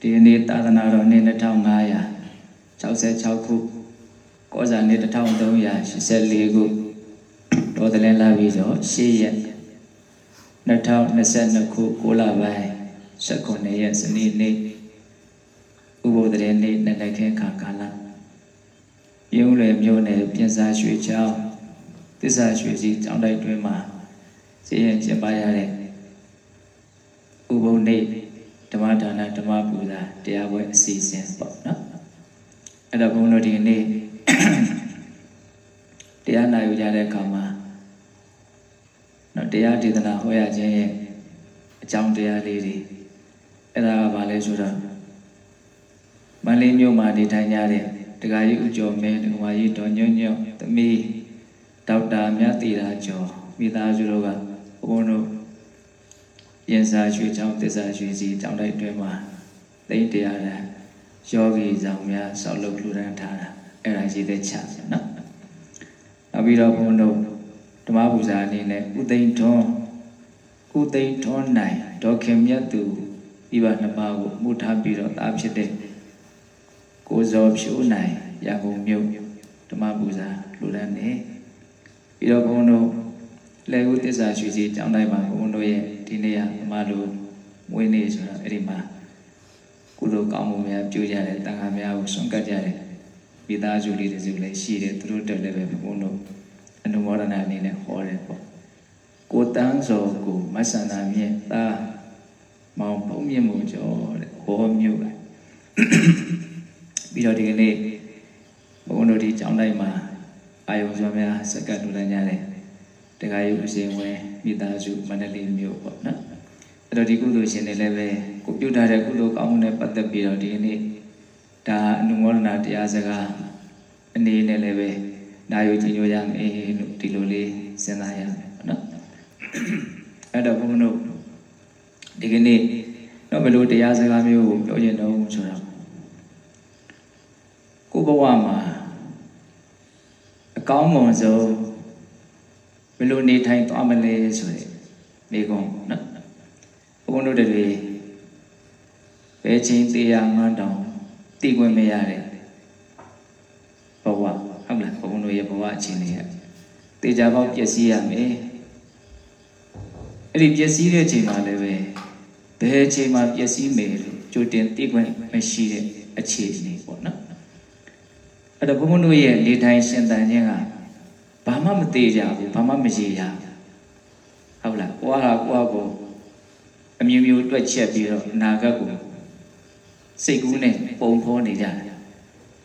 ဒီနေ့သာသနာတော်နှစ်2566ခုကောဇာနှစ်1384ခုတော်တလင်းလာပြီးတော့10ရက်2022ခု6လပိုင်း19ရက်စနေနေ့ဥပုသ်တည်းနေ့နဲ့တိုက်ခင်းခါကာလပြုံးလွယ်မျိုးနယ်ပြင်စာရွှေချောင်းသစ္စာရွှေစီကျောင်းတိုက်တွင်မှာဈေးရင်ကျင်းပရတဲ့ဥပုသ်နေ့ ဓမ္မဒါနဓမ္မပူဇာတရားပွဲအစီအစဉ်ပေါ့နော်အဲ့တော့ဘုန်းတော်ဒီနေ့တရားနာယူကြတဲ့အခါမှာနော်တရားဒေသနာဟောရခြင်းရဲ့အကြောင်းတရားလေးတွေအဲ့ဒါကဘာလဲဆိုတော့မန္တလေးမြို့မှာနေထိုင်ကြတဲ့တက္ကရာဦးကျော်မင်းဒကမာကြီးတော်ညွန့်ညွန့်သမီးဒေါက်တာမြတ်တီရာကျော်မိသားစုတို့ကဘုန်းတို့ ရင်စာရွှေချောင်းတစ္ဆာရွှေစီတောင်းတိုက်တွင်မှာသိတရားရန်ယောဂီဆောင်များဆောက်လုပ်လှူဒန်းထားတာအဲ့ဒါရှိတဲ့ချနော်နောက်ပြီးတော့ဘုန်းတို့ဓမ္မပူဇာအနေနဲ့ဥသိမ်းထွန်းဥသိမ်းထွန်းနိုင်ဒေါခင်မြတ်သူဤပါနှစ်ပါးကိုမှုထားပြီးတော့တာဖြစ်တဲ့ကိုဇော်ဖြိုးနိုင်ရန်ကုန်မြို့ဓမ္မပူဇာလှူဒန်းနေပြီးတော့ဘုန်းတို့ လေဦးတစ္ဆာရွှေစီကျောင်းတိုင်းမှာဘုန်းတို့ရဲ့ဒီနေ့ကအမလိုမွေးနေ့ဆိုတော့အဲ့ဒီမှာကုသိုလ်ကောင်းမှုများပြုကြတယ်တန်ခါများကိုဆွန့်ကပ်ကြတယ်မိသားစုလေးတွေစုလည်းရှိတယ်သူတို့တက်လည်းပဲဘုန်းတို့အနုမောဒနာအနေနဲ့ဟောတယ်ပေါ့ကိုတန်းစောကိုမဆန္ဒမြင့်သားမောင်ပုံမြင့်မှုကျော်တဲ့ဟောမြို့ပဲပြီးတော့ဒီကနေ့ဘုန်းတို့ဒီကျောင်းတိုင်းမှာအာယုံစွာများစက္ကန့်လူလန်းကြတယ် တခါရုပ်အစဉ်ဝင်မိသားစုမန္တလေးမြို့ပေါ့နော်အဲ့တော့ဒီကုသိုလ်ရှင်တွေလည်းပဲကိုပြုထားတဲ့ကုသိုလ်ကောင်းမှုနဲ့ပတ်သက်ပြီးတော့ဒီကနေ့ဒါအနုမောဒနာတရားစကားအနေနဲ့လည်းပဲနာယူကြည်ညိုရမယ်လို့ဒီလိုလေးစဉ်းစားရမယ်ပေါ့နော်အဲ့တော့ဘုန်းတို့ဒီကနေ့တော့ဘယ်လိုတရားစကားမျိုးကိုပြောချင်တော့ဆိုတော့ကိုဘဝမှာအကောင်းမွန်ဆုံး ဘယ်လိုနေထိုင်သွားမလဲဆိုတဲ့မိကုံနော်ဘုန်းတို့တွေဘယ်ချင်းတရားမှန်းတောင်သိခွင့်မရတဲ့ဘဝဟုတ်လားဘုန်းတို့ရဲ့ဘဝအခြေအနေကတေချာပေါက်ပျက်စီးရမယ်အဲ့ဒီပျက်စီးတဲ့အချိန်မှာလည်းပဲဘယ်အချိန်မှာပျက်စီးမယ်လို့ကြိုတင်သိခွင့်မရှိတဲ့အခြေအနေပေါ့နော်အဲ့တော့ဘုန်းတို့ရဲ့နေထိုင်ရှင်သန်ခြင်းက ဘာမှမသေးကြဘူးဘာမှမရေရဟုတ်လားကိုဟာကိုဟာကိုအမျိုးမျိုးတွက်ချက်ပြီးတော့အနာဂတ်ကိုစိတ်ကူးနဲ့ပုံဖော်နေကြတယ်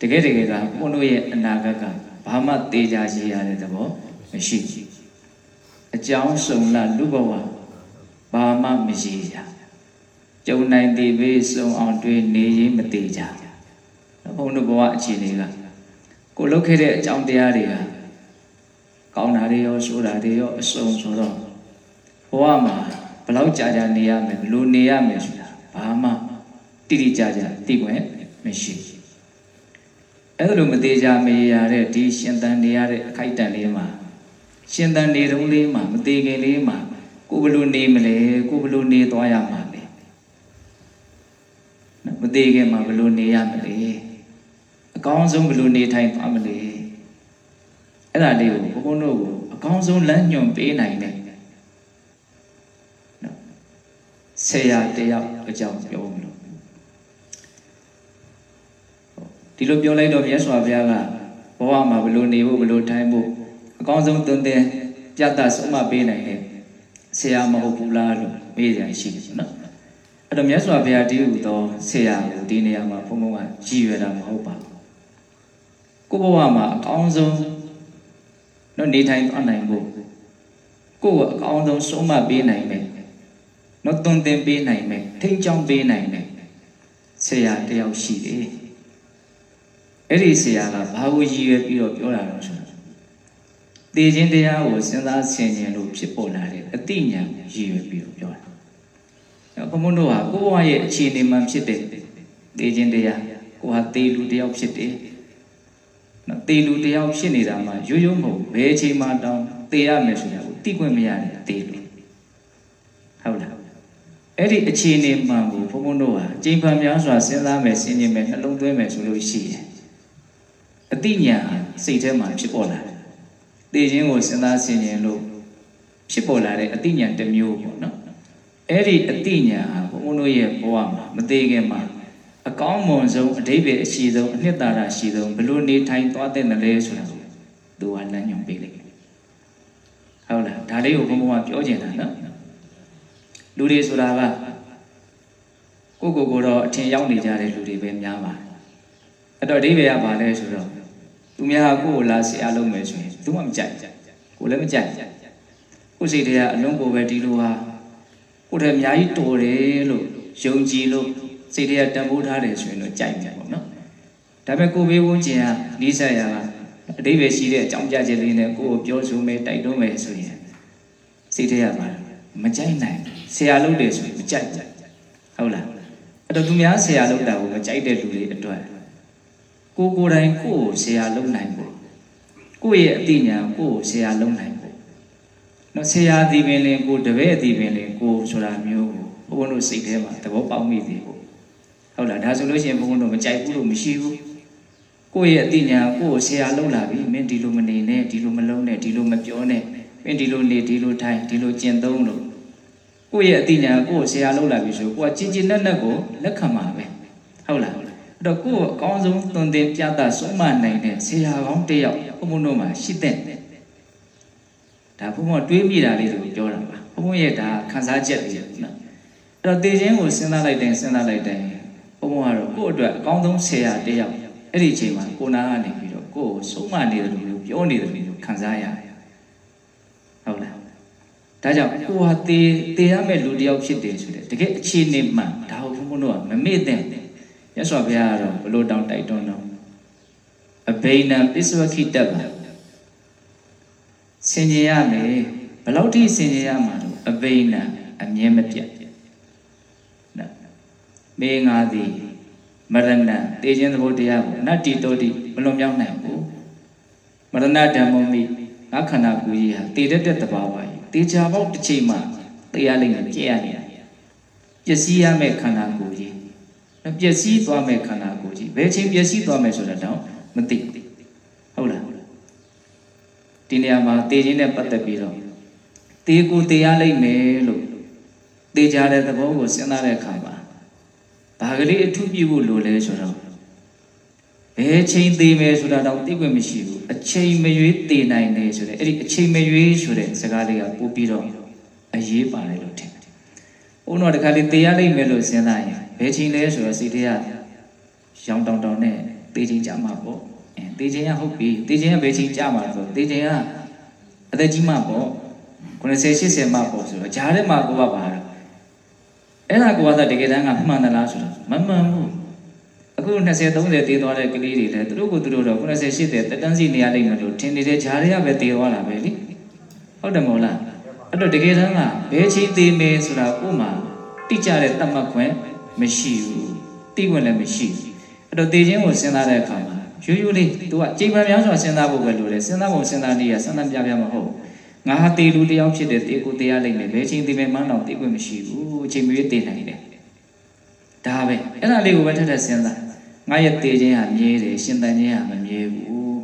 တကယ်တကယ်ကဘုန်းတို့ရဲ့အနာဂတ်ကဘာမှသေးကြရေရတဲ့သဘောမရှိဘူးအကြောင်းစုံလာလူဘဝဘာမှမရေရကြုံနိုင်သေးပေစုံအောင်တွေ့နေရင်မသေးကြဘုန်းတို့ဘဝအခြေအနေကကိုလုတ်ခဲ့တဲ့အကြောင်းတရားတွေက ကောင်းတာတွေရောဆိုးတာတွေရောအစုံဆိုတော့ဘဝမှာဘလောက်ကြာကြာနေရမယ်ဘလို့နေရမယ်ဆိုတာဘာမှတိတိကျကျသိခွင့်မရှိအဲ့ဒါလိုမသေးကြမရရတဲ့ဒီရှင်သန်နေရတဲ့အခိုက်အတန့်လေးမှာရှင်သန်နေတုန်းလေးမှာမသေးခင်လေးမှာကိုဘလို့နေမလဲကိုဘလို့နေသွားရမှာလဲမသေးခင်မှာဘလို့နေရမလဲအကောင်းဆုံးဘလို့နေထိုင်သွားမလဲ အဲ့ဒါလေးကိုဘုန်းတို့ကိုအကောင်းဆုံးလမ်းညွှန်ပေးနိုင်တယ်နော်ဆရာတယောက်အကြောင်းပြောမလို့ဒီလိုပြောလိုက်တော့မြတ်စွာဘုရားကဘဝမှာဘလို့နေဖို့ဘလို့ထိုင်ဖို့အကောင်းဆုံးသွန်သင်ပြတ်သားဆုံးမပေးနိုင်တယ်ဆရာမဟုတ်ဘူးလားလို့မေးကြရှိတယ်နော်အဲ့တော့မြတ်စွာဘုရားတည်းဟူသောဆရာကိုဒီနေရာမှာဘုန်းဘုန်းကကြည်ရတာမဟုတ်ပါဘူးကိုဘဝမှာအကောင်းဆုံး နော်နေထိုင်သွားနိုင်ဖို့ကိုယ့်ကိုအကောင်းဆုံးဆုံးမပေးနိုင်မယ်နော်သွန်သင်ပေးနိုင်မယ်ထိန်းချောင်းပေးနိုင်မယ်ဆရာတယောက်ရှိတယ်အဲ့ဒီဆရာကဘာကိုရည်ရွယ်ပြီးတော့ပြောတာလဲဆိုတော့တည်ခြင်းတရားကိုစဉ်းစားဆင်ခြင်လို့ဖြစ်ပေါ်လာတဲ့အတိညာရည်ရွယ်ပြီးတော့ပြောတာ။ဘုံဘုံတို့ဟာကိုယ့်ဘဝရဲ့အခြေအနေမှဖြစ်တဲ့တည်ခြင်းတရားကိုဟာတည်လူတယောက်ဖြစ်တယ် နော်တေလူတယောက်ဖြစ်နေတာမှရိုးရိုးမဟုတ်ဘယ်အချိန်မှတောင်းတေရမယ်ဆိုတာကိုသိခွင့်မရတဲ့တေလူဟုတ်လားအဲ့ဒီအခြေအနေမှန်ကိုဘုန်းဘုန်းတို့ဟာကြိမ်ဖန်များစွာစဉ်းစားမယ်စဉ်းကျင်မယ်နှလုံးသွင်းမယ်ဆိုလို့ရှိရင်အတိညာစိတ်ထဲမှာဖြစ်ပေါ်လာတယ်။သိခြင်းကိုစဉ်းစားဆင်ခြင်လို့ဖြစ်ပေါ်လာတဲ့အတိညာတစ်မျိုးပေါ့နော်။အဲ့ဒီအတိညာဟာဘုန်းဘုန်းတို့ရဲ့ဘဝမှာမသေးခင်မှာ အကောင်းမွန်ဆုံးအဓိပ္ပာယ်အရှိဆုံးအနှစ်သာရရှိဆုံးဘလို့နေထိုင်သွားတဲ့နလဲဆိုတာကိုသူကလမ်းညွှန်ပေးလိုက်ဟုတ်လားဒါလေးကိုဘုန်းဘုန်းကပြောချင်တာနော်လူတွေဆိုတာကကိုကိုကိုတော့အထင်ရောက်နေကြတဲ့လူတွေပဲများပါတယ်အဲ့တော့အဓိပ္ပာယ်ကဘာလဲဆိုတော့သူများကိုကိုလာဆရာလုပ်မယ်ဆိုရင်သူမှမကြိုက်ကိုလည်းမကြိုက်ကိုစိတ်ထဲကအလုံးကိုပဲဒီလိုဟာကိုတည်းအများကြီးတော်တယ်လို့ယုံကြည်လို့ စိတ်ထဲကတန်ဖိုးထားတယ်ဆိုရင်တော့ကြိုက်တယ်ပေါ့နော်ဒါပေမဲ့ကိုဘေးဝန်းကျင်ကနီးစပ်ရကအတိပ္ပယ်ရှိတဲ့အကြောင်းပြချက်လေးနဲ့ကိုကိုပြောဆိုမယ်တိုက်တွန်းမယ်ဆိုရင်စိတ်ထဲကပါမကြိုက်နိုင်ဆရာလုပ်တယ်ဆိုရင်မကြိုက်ဟုတ်လားအဲ့တော့သူများဆရာလုပ်တာကိုမကြိုက်တဲ့လူတွေအတွက်ကိုကိုယ်တိုင်ကိုကိုဆရာလုပ်နိုင်ဖို့ကိုယ့်ရဲ့အသိဉာဏ်ကိုကိုဆရာလုပ်နိုင်ဖို့နော်ဆရာဒီပင်လင်ကိုတပည့်ဒီပင်လင်ကိုဆိုတာမျိုးကိုဘုန်းဘုန်းတို့စိတ်ထဲမှာသဘောပေါက်မိသေးဘူး ဟုတ်လားဒါဆိုလို့ရှိရင်ဘုန်းဘုန်းတို့မကြိုက်ဘူးလို့မရှိဘူးကိုယ့်ရဲ့အသိဉာဏ်ကိုကိုဆရာလုပ်လာပြီမင်းဒီလိုမနေနဲ့ဒီလိုမလုံးနဲ့ဒီလိုမပြောနဲ့မင်းဒီလိုနေဒီလိုထိုင်ဒီလိုကျင့်သုံးလို့ကိုယ့်ရဲ့အသိဉာဏ်ကိုဆရာလုပ်လာပြီဆိုကိုကကျင်ကျင်နဲ့နဲ့ကိုလက်ခံပါပဲဟုတ်လားအဲ့တော့ကိုယ့်အကောင်းဆုံးသွန်သင်ပြသဆုံးမနိုင်တဲ့ဆရာကောင်းတစ်ယောက်ဘုံဘုံတို့မှာရှိတဲ့ဒါဘုံဘုံတွေးမိတာလေးကိုပြောတာပါဘုံဘုံရဲ့ဒါခံစားချက်လေးနော်အဲ့တော့တေခြင်းကိုစဉ်းစားလိုက်တိုင်းစဉ်းစားလိုက်တိုင်း ဘုံဘုံကတော့ကိုယ့်အတွက်အကောင်းဆုံးဆရာတစ်ယောက်အဲ့ဒီအချိန်မှာကိုနာကနေပြီးတော့ကိုယ့်ကိုဆုံးမနေတယ်လို့ပြောနေတယ်လို့ခံစားရတယ်ဟုတ်လားဒါကြောင့်ကိုဟာတေတေရမယ့်လူတစ်ယောက်ဖြစ်တယ်ဆိုတဲ့တကယ်အခြေအနေမှန်ဒါကိုဘုံဘုံတို့ကမမေ့တဲ့ရသော်ဘုရားကတော့ဘလို့တောင်းတိုက်တွန်းတော့အဘိနံပစ္စဝခိတ္တပါဆင်ញင်ရမယ်ဘလောက်ထိဆင်ញင်ရမှာတော့အဘိနံအမြဲမပြတ်နော် မေငါသည်မရဏတေခြင်းသဘောတရားကိုအနတ္တိတောတိမလွန်မြောက်နိုင်ဘူးမရဏဓမ္မမိငါခန္ဓာကိုယ်ကြီးဟာတည်တတ်တဲ့သဘာဝကြီးတေချာပေါက်တစ်ချိန်မှတရားလိမ့်နဲ့ကြည့်ရနေတာပျက်စီးရမယ့်ခန္ဓာကိုယ်ကြီးပျက်စီးသွားမယ့်ခန္ဓာကိုယ်ကြီးဘယ်ချိန်ပျက်စီးသွားမယ်ဆိုတာတော့မသိဟုတ်လားဒီနေရာမှာတေခြင်းနဲ့ပတ်သက်ပြီးတော့တေကိုတရားလိမ့်မယ်လို့တေကြတဲ့သဘောကိုစဉ်းစားတဲ့အခါမှာ ဘာကလေးအထုပြုဖို့လိုလဲဆိုတော့ဘယ်ချိန်သေးမယ်ဆိုတာတော့သိခွင့်မရှိဘူးအချိန်မရွေးတည်နိုင်တယ်ဆိုတဲ့အဲ့ဒီအချိန်မရွေးဆိုတဲ့စကားလေးကပို့ပြီးတော့အရေးပါတယ်လို့ထင်တယ်။ဘုန်းတော်တခါလေးတည်ရလိမ့်မယ်လို့စဉ်းစားရင်ဘယ်ချိန်လဲဆိုတော့စိတ်ထဲကရောင်တောင်တောင်နဲ့တည်ချိန်ကြမှာပေါ့။အဲတည်ချိန်ကဟုတ်ပြီတည်ချိန်ကဘယ်ချိန်ကြမှာလဲဆိုတော့တည်ချိန်ကအသက်ကြီးမှပေါ့90 80မှပေါ့ဆိုတော့ဂျားထဲမှာကိုကပါတော့ အဲ့ဒါကိုကတကယ်တမ်းကမှန်သလားဆိုတော့မမှန်ဘူးအခု20 30တည်သွားတဲ့ကလေးတွေလည်းသူတို့ကိုသူတို့တော့90 80တက်တန်းစီနေရလိမ့်မယ်လို့ထင်နေတဲ့ဂျားတွေကပဲတည်သွားတာပဲလေဟုတ်တယ်မဟုတ်လားအဲ့တော့တကယ်တမ်းကဘယ်ချိန်တည်မယ်ဆိုတာကိုမှတိကျတဲ့တတ်မှတ်ခွင့်မရှိဘူးတိဝင်လည်းမရှိဘူးအဲ့တော့တည်ခြင်းကိုစဉ်းစားတဲ့အခါမှာရိုးရိုးလေး तू ကချိန်ပန်များစွာစဉ်းစားဖို့ပဲလိုတယ်စဉ်းစားဖို့စဉ်းစားနေရစဉ်းစားပြပြမဟုတ်ငါဟာတေလူတယောက်ဖြစ်တဲ့တေကိုတရားလိုက်မယ်ဘယ်ချိန်တည်မယ်မှန်းတော့သိခွင့်မရှိဘူး ချိန်မရွေးတည်နိုင်တယ်ဒါပဲအဲ့ဒါလေးကိုပဲထက်ထက်စဉ်းစားငါရဲ့တည်ခြင်းဟာမြဲတယ်ရှင်သန်ခြင်းဟာမမြဲဘူး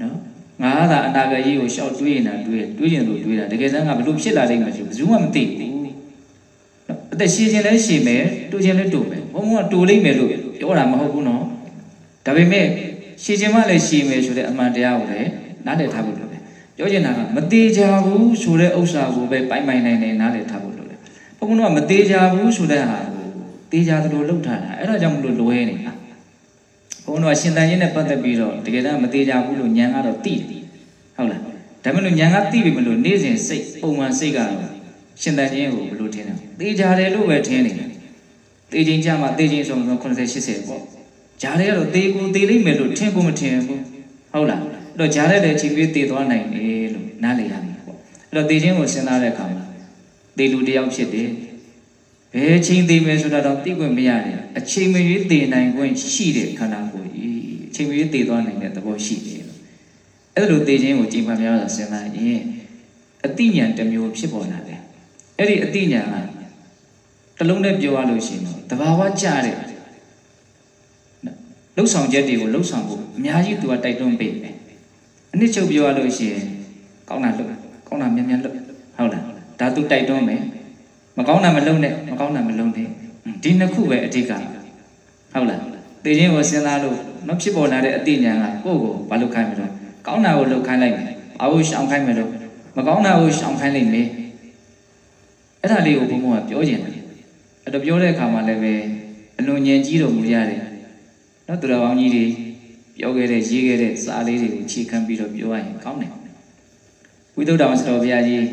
နော်ငါသာအနာဂတ်ကြီးကိုရှောက်တွေးနေတာတွေးတွေးကျင်လို့တွေးတာတကယ်တမ်းကဘလို့ဖြစ်လာလိမ့်မယ်ဆိုဘယ်သူမှမသိဘူးနော်အသက်ရှည်ခြင်းလည်းရှည်မယ်တူခြင်းလည်းတူမယ်ဘုံဘုံကတူလိမ့်မယ်လို့ပြောတာမဟုတ်ဘူးနော်ဒါပေမဲ့ရှည်ခြင်းမှလည်းရှည်မယ်ဆိုတဲ့အမှန်တရားကိုလည်းနားလည်ထားဖို့လိုတယ်ပြောချင်တာကမသေးကြဘူးဆိုတဲ့ဥစ္စာကိုပဲပိုင်ပိုင်နိုင်နိုင်နားလည်ထားဖို့ လိုတယ်ဘုံဘုံကမသေးကြဘူးဆိုတဲ့ဟာကိုသေးကြသလိုလှုပ်ထားတာအဲ့ဒါကြောင့်မလို့လွဲနေတာဘုံတော့ရှင်တန်ရင်နဲ့ပတ်သက်ပြီးတော့တကယ်တမ်းမသေးကြဘူးလို့ညံကတော့သိတယ်ဟုတ်လားဒါမဲ့လို့ညံကသိပြီမလို့နေ့စဉ်စိတ်ပုံမှန်စိတ်ကတော့ရှင်တန်ခြင်းကိုဘယ်လိုထင်လဲသေကြတယ်လို့ပဲထင်နေတယ်သေခြင်းကြမှာသေခြင်းဆိုတော့80 80ပေါ့ဂျားတွေကတော့သေကိုသေလိမ့်မယ်လို့ထင်ကိုမထင်ဘူးဟုတ်လားအဲ့တော့ဂျားတဲ့လည်းချိန်ပြီးသေသွားနိုင်တယ်လို့နားလည်ရမယ်ပေါ့အဲ့တော့သေခြင်းကိုစဉ်းစားတဲ့အခါမှာ သေလူတယောက်ဖြစ်တယ်ဘယ်ချိန်သေမယ်ဆိုတာတော့သိခွင့်မရတယ်အချိန်မရွေးသေနိုင်ခွင့်ရှိတဲ့ခန္ဓာကိုယ်ကြီးအချိန်မရွေးသေသွားနိုင်တဲ့သဘောရှိတယ်အဲ့လိုသေခြင်းကိုကြည်မှများစွာစဉ်းစားရင်အတိညာတစ်မျိုးဖြစ်ပေါ်လာတယ်အဲ့ဒီအတိညာကတလုံးနဲ့ပြောရလို့ရှိရင်တော့တဘာဝကြတဲ့လှုပ်ဆောင်ချက်တွေကိုလှုပ်ဆောင်ဖို့အများကြီးသူကတိုက်တွန်းပေးတယ်အနည်းချုပ်ပြောရလို့ရှိရင်ကောင်းတာလှုပ်ကောင်းတာမြန်မြန်လှုပ်ဟုတ်လား ဒါသူတိုက်တွန်းမယ်မကောင်းတာမလုပ်နဲ့မကောင်းတာမလုပ်နဲ့ဒီနှစ်ခုပဲအဓိကဟုတ်လားသိချင်းကိုစဉ်းစားလို့နော်ဖြစ်ပေါ်လာတဲ့အသိဉာဏ်ကကိုယ့်ကိုဘာလုပ်ခိုင်းမလို့ကောင်းတာကိုလုပ်ခိုင်းလိုက်မယ်ဘာလို့ရှောင်ခိုင်းမလို့မကောင်းတာကိုရှောင်ခိုင်းလိုက်မယ်အဲ့ဒါလေးကိုဘုံဘုံကပြောကျင်တယ်အဲ့တော့ပြောတဲ့အခါမှာလည်းပဲအလွန်ညင်ကြီးတော်မူရတယ်နော်သူတော်ကောင်းကြီးတွေပြောခဲ့တဲ့ရေးခဲ့တဲ့စာလေးတွေကိုခြေခံပြီးတော့ပြောရရင်ကောင်းတယ်ဝိသုဒ္ဓဝဆတော်ဘုရားကြီး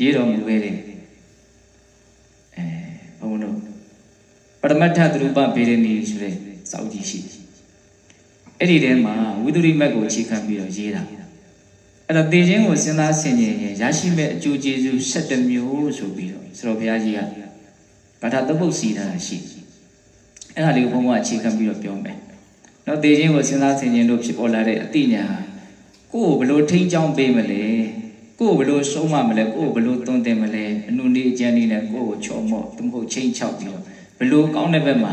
ရေးတော်မူခဲ့တယ်အဲဘုံတို့ပရမတ္ထသရုပဗေဒနီဆိုတဲ့စောက်ကြီးရှိအဲ့ဒီထဲမှာဝိသုရိမက်ကိုခြေခံပြီးတော့ရေးတာအဲ့တော့တေခြင်းကိုစဉ်းစားဆင်ခြင်ရင်ရရှိမဲ့အကျိုးကျေးဇူး7မျိုးဆိုပြီးတော့ဆရာဘုရားကြီးကဘာသာတပုတ်စီထားတာရှိအဲ့ဒါလေးကိုဘုံဘုံအခြေခံပြီးတော့ပြောမယ်နော်တေခြင်းကိုစဉ်းစားဆင်ခြင်လို့ဖြစ်ပေါ်လာတဲ့အတိညာကိုယ်ကိုဘလို့ထိန်းချောင်းပေးမလဲ ကိုယ်ဘလို့ဆုံးမမလဲကိုယ်ဘလို့သွန်သင်မလဲအနုနေအကျဉ်းနေနဲ့ကိုယ်ကိုချောမော့သူမဟုတ်ချိန်ချောက်ပြီးတော့ဘလို့ကောင်းတဲ့ဘက်မှာ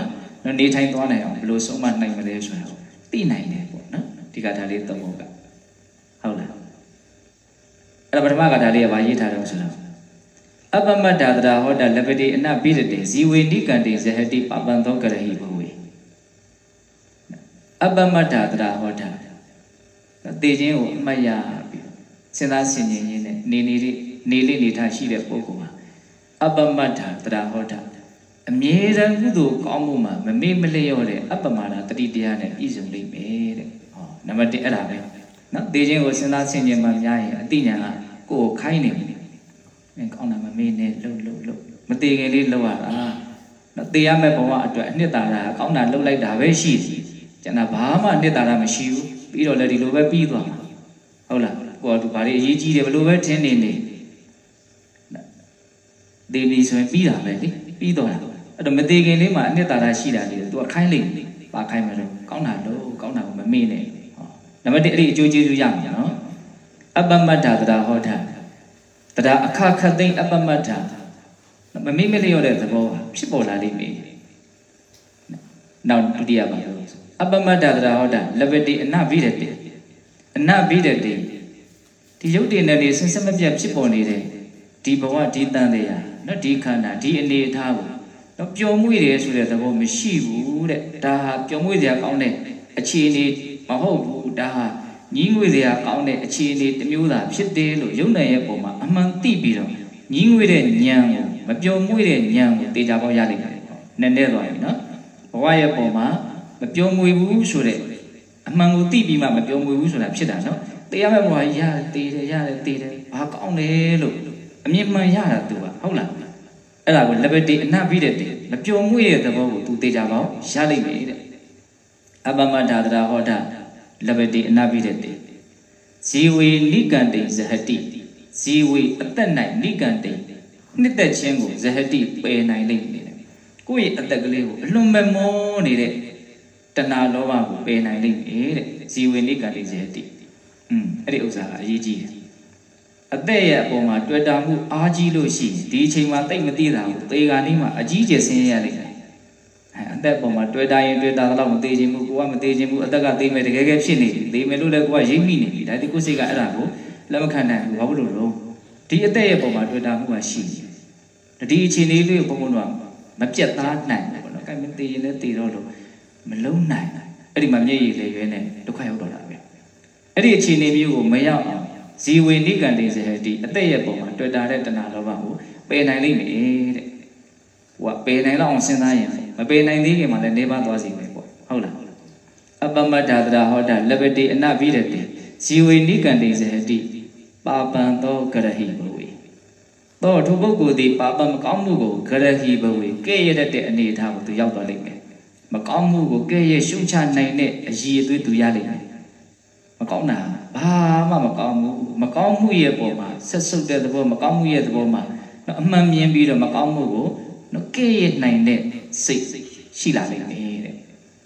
နေထိုင်သွားနိုင်အောင်ဘလို့ဆုံးမနိုင်မလဲဆိုတာကိုသိနိုင်တယ်ပေါ့နော်ဒီကထာလေးသုံးဖို့ကဟုတ်လားအဲ့ဒါပထမကထာလေးကဘာရေးထားတယ်ဆိုတော့အပမတ္တာတရာဟောတာလပတိအနပိရတေဇီဝေနိကံတေဇဟတိပပံသောကရဟိဘဝေအပမတ္တာတရာဟောတာတေခြင်းကိုအမှတ်ရပြီး စဉ်းစားဆင်ခြင်ရင်းနဲ့နေနေလေးနေလေးနေထားရှိတဲ့ပုဂ္ဂိုလ်ဟာအပမတ္တာတရာဟောတာအမြဲတမ်းကုသိုလ်ကောင်းမှုမှာမမေ့မလျော့တဲ့အပ္ပမာဒတတိတရားနဲ့ပြည့်စုံလိမ့်မယ်တဲ့ဟောနံပါတ်1အဲ့ဒါပဲနော်တေခြင်းကိုစဉ်းစားဆင်ခြင်မှများရင်အတိညာကကိုယ်ကိုခိုင်းနေတယ်မင်းကောင်းတာမမေ့နဲ့လှုပ်လှုပ်လှုပ်မတေခင်လေးလှုပ်ရတာနော်တေရမဲ့ဘဝအတွက်အနှစ်သာရကောင်းတာလှုပ်လိုက်တာပဲရှိတယ်ကျန်တာဘာမှအနှစ်သာရမရှိဘူးပြီးတော့လည်းဒီလိုပဲပြီးသွားမှာဟုတ်လား ကိုယ်ကဘာတွေအရေးကြီးတယ်ဘလို့ပဲထင်းနေနေဒေပြီဆိုရင်ပြီးတာပဲလေပြီးတော့တာအဲ့တော့မသေးခင်လေးမှာအနှစ်သာရရှိတာလေးသူကခိုင်းလိုက်ပါခိုင်းမယ်လို့ကောင်းတာလို့ကောင်းတာကိုမမေ့နဲ့ဟောနံပါတ်1အဲ့ဒီအကျိုးကျေးဇူးရမှာနော်အပ္ပမတ္ထတရာဟောတာတရာအခခသိမ့်အပ္ပမတ္ထမမေ့မလျော့တဲ့သဘောဖြစ်ပေါ်လာလိမ့်မယ်နောက်ဒုတိယပါအပ္ပမတ္ထတရာဟောတာလဘတိအနဗိရတိအနဗိရတိ ဒီရုပ်တည်နေနေဆင်းဆက်မပြတ်ဖြစ်ပေါ်နေတဲ့ဒီဘဝဒီတန်တရားနော်ဒီခန္ဓာဒီအနေအထားကိုနော်ပျော်မွေ့တယ်ဆိုတဲ့သဘောမရှိဘူးတဲ့ဒါဟာပျော်မွေ့စရာကောင်းတဲ့အခြေအနေမဟုတ်ဘူးဒါဟာညီးငွေစရာကောင်းတဲ့အခြေအနေတစ်မျိုးသာဖြစ်တယ်လို့ယုံနိုင်ရဲ့ပုံမှာအမှန်သိပြီးတော့ညီးငွေတဲ့ဉာဏ်ကိုမပျော်မွေ့တဲ့ဉာဏ်ကိုတေချာပေါက်ရလိမ့်မယ်နည်းနည်းသွားပြီနော်ဘဝရဲ့ပုံမှာမပျော်မွေ့ဘူးဆိုတဲ့အမှန်ကိုသိပြီးမှမပျော်မွေ့ဘူးဆိုတာဖြစ်တာနော် တရားမဲ့ဘဝကြီးရတယ်တေတယ်ရတယ်တေတယ်ဘာကောင်းတယ်လို့အမြင်မှန်ရတာသူကဟုတ်လားအဲ့ဒါကိုလက်ပတိအနပိတဲ့တေမပျော်မွေ့တဲ့သဘောကိုသူသိကြပါအောင်ရလိမ့်မယ်တဲ့အပမဒါတရာဟောတာလက်ပတိအနပိတဲ့တေဇီဝေနိကန္တိဇဟတိဇီဝေအသက်၌နိကန္တိနှစ်သက်ခြင်းကိုဇဟတိပယ်နိုင်လိမ့်မယ်ကိုယ့်ရဲ့အသက်ကလေးကိုအလွန်မမောနေတဲ့တဏှာလောဘကိုပယ်နိုင်လိမ့်မယ်တဲ့ဇီဝေနိကန္တိဇဟတိ อืมအဲ့ဒီဥစ္စာကအရေးကြီးတယ်အသက်ရဲ့အပေါ်မှာတွေ့တာမှုအားကြီးလို့ရှိရင်ဒီအချိန်မှာတိတ်မသိတာကိုသေကာနေ့မှာအကြီးကျယ်ဆင်းရဲရလိမ့်မယ်အဲအသက်ပေါ်မှာတွေ့တာရင်တွေ့တာတော့မသေးခြင်းဘူးကိုကမသေးခြင်းဘူးအသက်ကသေးမယ်တကယ်ကဲဖြစ်နေပြီသေးမယ်လို့လည်းကိုကရိပ်မိနေပြီဒါဒီကိုစိတ်ကအဲ့ဒါကိုလက်မခံနိုင်ဘူးဘာလို့လို့ဒီအသက်ရဲ့ပေါ်မှာတွေ့တာမှုကရှိနေဒီအခြေအနေလေးကိုဘုံဘုံတော့မပြတ်သားနိုင်ဘူးပေါ့နော်အဲမသေးရင်လည်းသေတော့လို့မလုံးနိုင်အဲ့ဒီမှာမျက်ရည်လေရွဲနဲ့ဒုက္ခရောက်တော့တာပဲ အဲ့ဒီအခြေအနေမျိုးကိုမရောက်အောင်ဇီဝေနိကံတေဇဟတိအသက်ရဲ့ပုံမှာတွေ့တာတဲ့တဏှာလောဘကိုပယ်နိုင်လိမ့်မယ်တဲ့ဟိုကပယ်နိုင်လောက်အောင်စဉ်းစားရင်မပယ်နိုင်သေးခင်မှာလည်းနေပါသွားစီမယ်ပေါ့ဟုတ်လားအပမတ္ထာတရာဟောတာလဘတိအနဗိရတိဇီဝေနိကံတေဇဟတိပါပံသောကရဟိဘဝေတော့ထိုပုဂ္ဂိုလ်သည်ပါပံမကောင်းမှုကိုကရဟိဘဝေကဲ့ရတဲ့အနေအထားကိုသူရောက်သွားလိမ့်မယ်မကောင်းမှုကိုကဲ့ရရှုချနိုင်တဲ့အရည်အသွေးသူရလိမ့်မယ် မကောင်းတာဘာမှမကောင်းဘူးမကောင်းမှုရဲ့ပုံမှာဆက်ဆုပ်တဲ့သဘောမကောင်းမှုရဲ့သဘောမှာနော်အမှန်မြင်ပြီးတော့မကောင်းမှုကိုနော်ကဲ့ရဲ့နိုင်တဲ့စိတ်ရှိလာလိမ့်မယ်တဲ့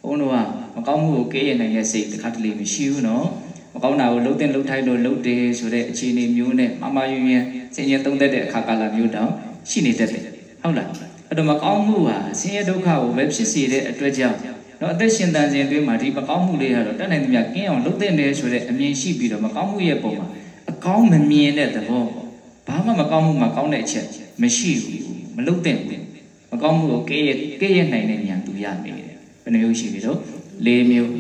ဘုန်းတော်ကမကောင်းမှုကိုကဲ့ရဲ့နိုင်တဲ့စိတ်တစ်ခါတလေမရှိဘူးနော်မကောင်းတာကိုလှုပ်တဲ့လှုပ်ထိုက်လို့လှုပ်တယ်ဆိုတဲ့အခြေအနေမျိုးနဲ့မမယွင်ယွင်ဆင်ញင်သုံးသက်တဲ့အခါကာလမျိုးတောင်ရှိနေတတ်တယ်ဟုတ်လားအဲ့တော့မကောင်းမှုဟာဆင်းရဲဒုက္ခကိုပဲဖြစ်စေတဲ့အတွက်ကြောင့် နော်အသက်ရှင်တန်စဉ်အတွင်းမှာဒီမကောင်းမှုလေးကတော့တတ်နိုင်သမျှကင်းအောင်လုပ်တဲ့နေဆိုတဲ့အမြင်ရှိပြီးတော့မကောင်းမှုရဲ့ပုံမှာအကောင်းမမြင်တဲ့သဘောပေါ့ဘာမှမကောင်းမှုမကောင်းတဲ့အချက်မရှိဘူးမလုပ်တဲ့ဘူးမကောင်းမှုကိုကဲ့ရဲ့ကဲ့ရဲ့နိုင်တဲ့ဉာဏ်သူရမယ်ဘယ်နှမျိုးရှိပြီတော့၄မျိုး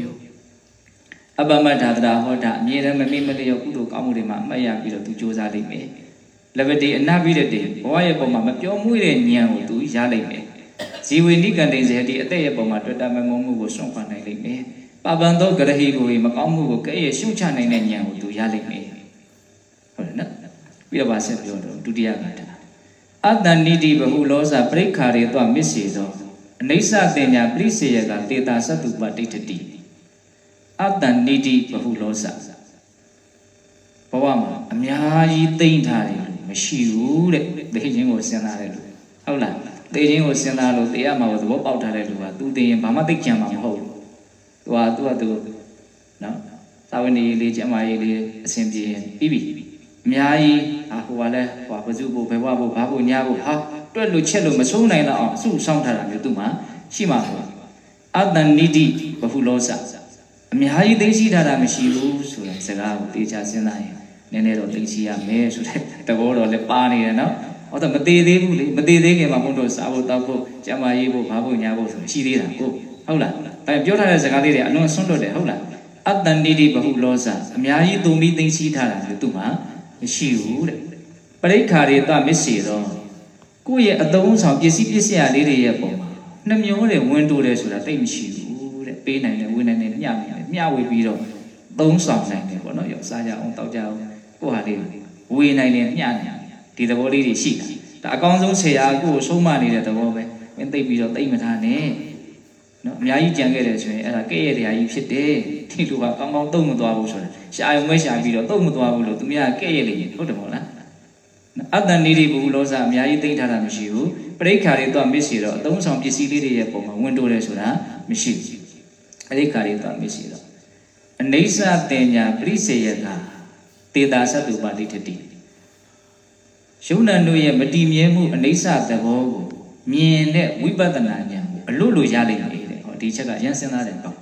အပမတ္ထာတရာဟောတာအမြဲတမ်းမမေ့မလျော့ကုသိုလ်ကောင်းမှုတွေမှာအမှတ်ရပြီးတော့သူစ조사လိမ့်မယ်လဘတိအနာပိရတေဘဝရဲ့ပုံမှာမပြောမှုတဲ့ဉာဏ်ကိုသူရလိမ့်မယ် ဇီဝေနိကံတိစေတိအသက်ရဲ့ပုံမှာတွေ့တာမမုံမှုကိုစွန့်ခွာနိုင်လိမ့်မယ်ပါပန်သောဂရဟိကိုမကောင်းမှုကိုကဲ့ရဲ့ရှုချနိုင်တဲ့ဉာဏ်ကိုသူရလိမ့်မယ်ဟုတ်တယ်နော်ပြီးတော့ဗာဆက်ပြောတော့ဒုတိယကထာအတ္တနိတိဘဟုလောဇပရိခါရေသောမစ္စေသောအနိစ္စတင်ညာပရိစေယကတေတာသတ္တုပတိဋ္ဌတိအတ္တနိတိဘဟုလောဇဘဝမှာအများကြီးသိမ့်ထားတယ်မရှိဘူးတဲ့သိချင်းကိုစဉ်းစားတယ်လို့ဟုတ်လား သိချင်းကိုစဉ်းစားလို့တရားမှာသဘောပေါက်ထားတဲ့လူကသူသိရင်ဘာမှသိကြံမှာမဟုတ်ဘူးသူကသူကသူနော်သာဝနေလေးကျမကြီးလေးအစဉ်ပြေရင်ပြီးပြီအများကြီးဟာဟိုကလည်းဟိုဘဇုဖို့ဘယ်ဘဖို့ဘာဖို့ညာဖို့ဟာတွက်လို့ချက်လို့မဆုံးနိုင်တော့အောင်အစုဆောင်းထားတာမျိုးသူ့မှာရှိမှာပေါ့အတ္တနိတိဘဟုလောစအများကြီးသိရှိထားတာမရှိဘူးဆိုတဲ့စကားကိုတေချာစဉ်းစားရင်နည်းနည်းတော့သိရှိရမယ်ဆိုတဲ့သဘောတော့လည်းပါနေတယ်နော် ဟောတော့မသေးသေးဘူးလေမသေးသေးခင်မှာဘုန်းတော်စားဖို့တောက်ဖို့ကျမရေးဖို့ဘာဖို့ညာဖို့ဆိုရှိသေးတာကိုဟုတ်လားဒါပြောထားတဲ့စကားလေးတွေအလွန်ဆွန့်လွတ်တယ်ဟုတ်လားအတ္တနိတိဘဟုလောစအများကြီးသုံးပြီးသိရှိထားတာမျိုးသူ့မှာမရှိဘူးတဲ့ပရိခါရေတမစ္စေတော့ကိုယ့်ရဲ့အသုံးဆောင်ပစ္စည်းပစ္စည်းလေးတွေရဲ့ပုံမှာနှမျိုးတဲ့ဝင်တိုးတယ်ဆိုတာတိတ်မရှိဘူးတဲ့ပေးနိုင်တယ်ဝင်နိုင်တယ်မျှနိုင်တယ်မျှဝေပြီးတော့သုံးဆောင်နိုင်တယ်ပေါ့နော်ရောစားကြအောင်တောက်ကြအောင်ကိုယ့်ဟာလေးဝေနိုင်တယ်မျှနိုင် ဒီသဘောလေးတွေရှိတာဒါအကောင်းဆုံးဆရာကိုယ်ဆုံးမနေတဲ့သဘောပဲမင်းသိပြီးတော့သိမထားနဲ့နော်အများကြီးကြံခဲ့တယ်ဆိုရင်အဲ့ဒါကဲ့ရဲ့တရားကြီးဖြစ်တယ်ဒီလိုကကောင်းကောင်းသုံးမသွားဘူးဆိုတာရှာယုံမဲရှာပြီးတော့သုံးမသွားဘူးလို့သူများကဲ့ရဲ့လိမ့်မယ်ဟုတ်တယ်မဟုတ်လားအတ္တနိတိဘူလောစအများကြီးသိထားတာမရှိဘူးပရိခါတွေတော့မစ္စည်းတော့အသုံးဆောင်ပစ္စည်းလေးတွေရဲ့ပုံမှာဝင်တိုးတယ်ဆိုတာမရှိဘူးပရိခါတွေတော့မစ္စည်းတော့အနေဆာတင်ညာပရိစေယကတေတာသတ္တုပါတိတ္တိ ယုံနံတို့ရဲ့မတည်မြဲမှုအနေဆာသဘောကိုမြင်တဲ့ဝိပဿနာဉာဏ်ကိုအလို့လို့ရလိမ့်မယ်တဲ့ဟောဒီချက်ကရန်စဉ်းစားတယ်ပေါ့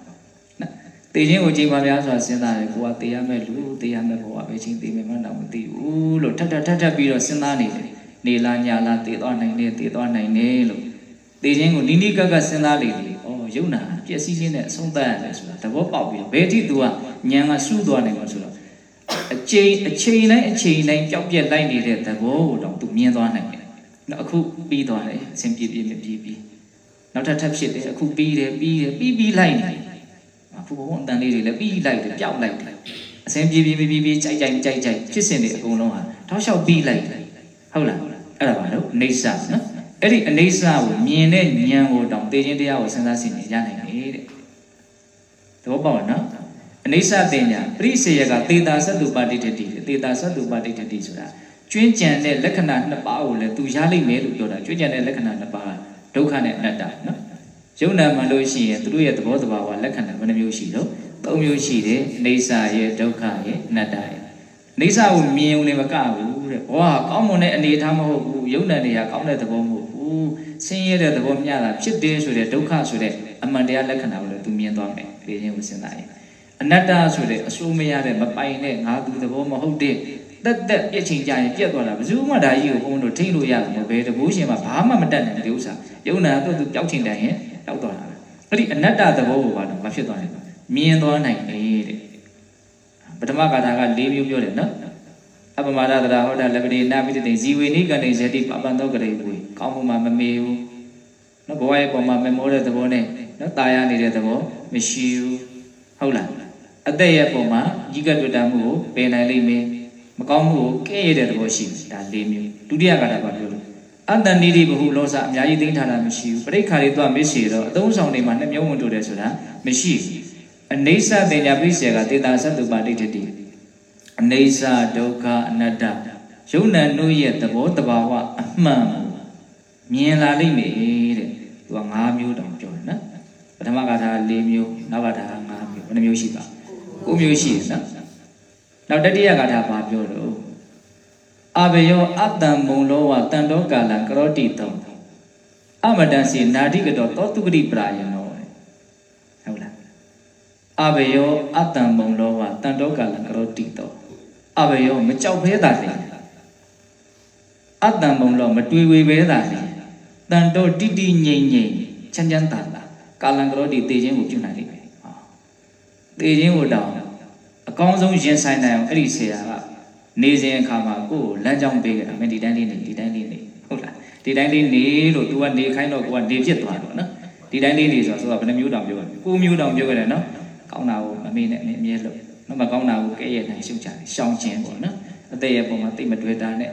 နော်တေခြင်းကိုချိန်ပါများစွာစဉ်းစားတယ်ကိုကတေရမဲ့လူတေရမဲ့ဘဝပဲချင်းတေမယ်မှတော့မသိဘူးလို့ထပ်ထပ်ထပ်ထပ်ပြီးတော့စဉ်းစားနေတယ်နေလားညာလားတေသွားနိုင်တယ်တေသွားနိုင်တယ်လို့တေခြင်းကိုနိနိကကစဉ်းစားလေလေဩယုံနာပျက်စီးခြင်းနဲ့အဆုံးသတ်ရတယ်ဆိုတာသဘောပေါက်ပြီးတော့ဘယ်ထိသူကဉာဏ်ကစူးသွားနိုင်မှာဆိုတော့ အချိန်အချိန်တိုင်းအချိန်တိုင်းကြောက်ပြက်လိုက်နေတဲ့သဘောကိုတော့သူမြင်သွားနိုင်တယ်နော်အခုပြီးသွားတယ်အစဉ်ပြေပြေမပြေပြေနောက်ထပ်ထပ်ဖြစ်တယ်အခုပြီးတယ်ပြီးတယ်ပြီးပြီးလိုက်နေအခုဘုံအတန်လေးတွေလည်းပြီးလိုက်တယ်ပျောက်လိုက်တယ်အစဉ်ပြေပြေပြေပြေကြိုက်ကြိုက်ကြိုက်ကြိုက်ဖြစ်စဉ်တွေအကုန်လုံးဟာထောက်လျှောက်ပြီးလိုက်တယ်ဟုတ်လားအဲ့ဒါပါတော့အိဋ္ဌနော်အဲ့ဒီအိဋ္ဌကိုမြင်တဲ့ဉာဏ်ကိုတောင်သိခြင်းတရားကိုစဉ်းစားဆင်ခြင်ရနိုင်တယ်တဲ့သဘောပေါက်နော် အိဋ္ဌတင်ညာပရိစေယကသေတာသတ္တုပါတိတ္တိသေတာသတ္တုပါတိတ္တိဆိုတာကျွင်းကြံတဲ့လက္ခဏာနှစ်ပါးကိုလည်းသူရလိမ့်မယ်လို့ပြောတာကျွင်းကြံတဲ့လက္ခဏာနှစ်ပါးဒုက္ခနဲ့အနတ္တနော်ယုံနာမှလို့ရှိရင်သူတို့ရဲ့သဘောတဘာဝလက္ခဏာဘယ်နှမျိုးရှိတော့သုံးမျိုးရှိတယ်အိဋ္ဌရဲ့ဒုက္ခရဲ့အနတ္တရဲ့အိဋ္ဌကိုမြင်ုံနဲ့မကဘူးတဲ့ဘောကကောင်းမွန်တဲ့အနေအထားမဟုတ်ဘူးယုံနာတွေကကောင်းတဲ့သဘောမဟုတ်ဘူးဆင်းရဲတဲ့သဘောမျှတာဖြစ်တယ်ဆိုတဲ့ဒုက္ခဆိုတဲ့အမှန်တရားလက္ခဏာကိုလည်းသူမြင်သွားမယ်ဒီချင်းကိုစဉ်းစားရင် အနတ္တဆိုတဲ့အဆိုးမရတဲ့မပိုင်တဲ့ငါသူသဘောမဟုတ်တဲ့တက်တက်ပြည့်ချိန်ကြရင်ပြက်သွားတာဘယ်သူမှဒါကြီးကိုဘုန်းတို့ထိမ့်လို့ရမှာဘယ်တဘိုးရှင်မှာဘာမှမတတ်နိုင်တဲ့ဥစ္စာယုံနာတော့သူပျောက်ချိန်တိုင်းရင်ပျောက်သွားတာအဲ့ဒီအနတ္တသဘောကိုဘာလို့မဖြစ်သွားလဲမြင်သွားနိုင်တယ်တဲ့ပထမကာထာက၄မျိုးပြောတယ်နော်အပမဒတရာဟောတာလပတိနာပိတိဇီဝေနိကတိဇတိပပန်တော့ကလေးပွေကောင်းမှုမှမမေဘူးနော်ဘဝရဲ့ပုံမှာမမောတဲ့သဘောနဲ့နော်ตายရနေတဲ့သဘောမရှိဘူးဟုတ်လား အသက်ရဲ့ပုံမှာကြီးကတွေ့တာမှုကိုပယ်နိုင်လိမ့်မယ်မကောင်းမှုကိုကဲ့ရဲ့တဲ့သဘောရှိတယ်ဒါ၄မျိုးဒုတိယကာထာကပြောလို့အတ္တနိတိဘဟုလောစအများကြီးသိထားတာမရှိဘူးပရိခါတွေတော့မမရှိတော့အသုံးဆောင်တွေမှာနှစ်မျိုးဝင်တူတယ်ဆိုတာမရှိဘူးအနေဆာတင်ညာပိစေကတေတာသတ္တုပါတိတ္တိအနေဆာဒုက္ခအနတ္တယုံနံတို့ရဲ့သဘောတဘာဝအမှန်ကိုမြင်လာလိမ့်မယ်တဲ့သူက၅မျိုးတောင်ပြောတယ်နော်ပထမကထာ၄မျိုးနောက်ကထာ၅မျိုးဘယ်နှမျိုးရှိပါ ၉မျိုးရှိတယ်နော်နောက်တတိယကထာဘာပြောတော့အဘယောအတ္တံမုံလောဝတန်တောကာလံကရောတိတောအမတန်စီနာတိကတောသောတုဂတိပရာယနောဟုတ်လားအဘယောအတံမုံလောဝတန်တောကာလကရောတိတောအဘယောမကြောက်ဖဲတာလေအတံမုံလောမတွေးဝေပဲတာလေတန်တောတိတိငိမ့်ငိမ့်ချမ်းချမ်းသာသာကာလံကရောတိတေခြင်းကိုပြုနိုင်လိမ့်မယ် ဟောတေခြင်းကိုတောင်းအကောင်းဆုံးရင်ဆိုင်နိုင်အောင်အဲ့ဒီဆရာကနေစဉ်အခါမှာကိုယ်ကိုလမ်းကြောင်းပေးကြတာမင်းဒီတိုင်းလေးနေဒီတိုင်းလေးနေဟုတ်လားဒီတိုင်းလေးနေလို့ तू ကနေခိုင်းတော့ကိုကနေဖြစ်သွားတော့နော်ဒီတိုင်းလေးနေဆိုတော့ဘယ်နှမျိုးတောင်ပြောရလဲကိုမျိုးတောင်ပြောရတယ်နော်ကောင်းတာကိုမမေ့နဲ့အမြဲလို့နော်မကောင်းတာကိုကဲ့ရဲ့နိုင်ရှုပ်ကြတယ်ရှောင်ခြင်းပေါ့နော်အသက်ရဲ့ပုံမှာတိတ်မတွေ့တာနဲ့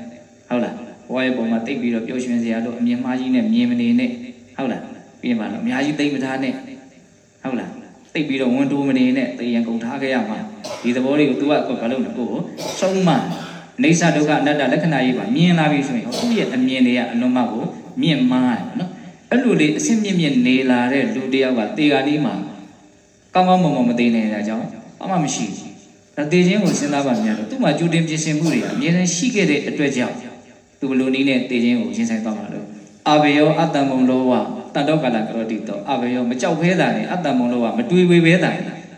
ဟုတ်လားဘဝရဲ့ပုံမှာတိတ်ပြီးတော့ပျော်ရွှင်စရာလို့အမြင်မှားကြီးနဲ့မြင်မနေနဲ့ဟုတ်လားပြီးရင်ပါတော့အများကြီးတိတ်မထားနဲ့ဟုတ်လား တိတ်ပြီးတော့ဝန်တိုးမနေနဲ့တေရန်ကုန်ထားခဲ့ရမှာဒီသဘောလေးကို तू ကဘာလို့လဲကိုကိုဆုံးမအိဋ္ဌဒုက္ခအနတ္တလက္ခဏာကြီးပါမြင်လာပြီဆိုရင်သူ့ရဲ့အမြင်တွေကအလုံးမကိုမြင့်မားတယ်နော်အဲ့လိုလေးအစစ်မြင့်မြင့်နေလာတဲ့လူတယောက်ကတေဂာလေးမှာကောင်းကောင်းမွန်မွန်မသိနေတာကြောင့်ဘာမှမရှိဘူးဒါတေခြင်းကိုစဉ်းစားပါများလို့သူ့မှာကြိုတင်ပြင်ဆင်မှုတွေအမြဲတမ်းရှိခဲ့တဲ့အတွက်ကြောင့်သူဘလိုနည်းနဲ့တေခြင်းကိုရင်ဆိုင်သွားမှာလို့အဘေယောအတ္တမုံလောဝ တန်တော့ကလာကရောတိတော့အဘေယောမကြောက်ဖဲတာနဲ့အတ္တမုံလောဝမတွေးဝေပဲတာ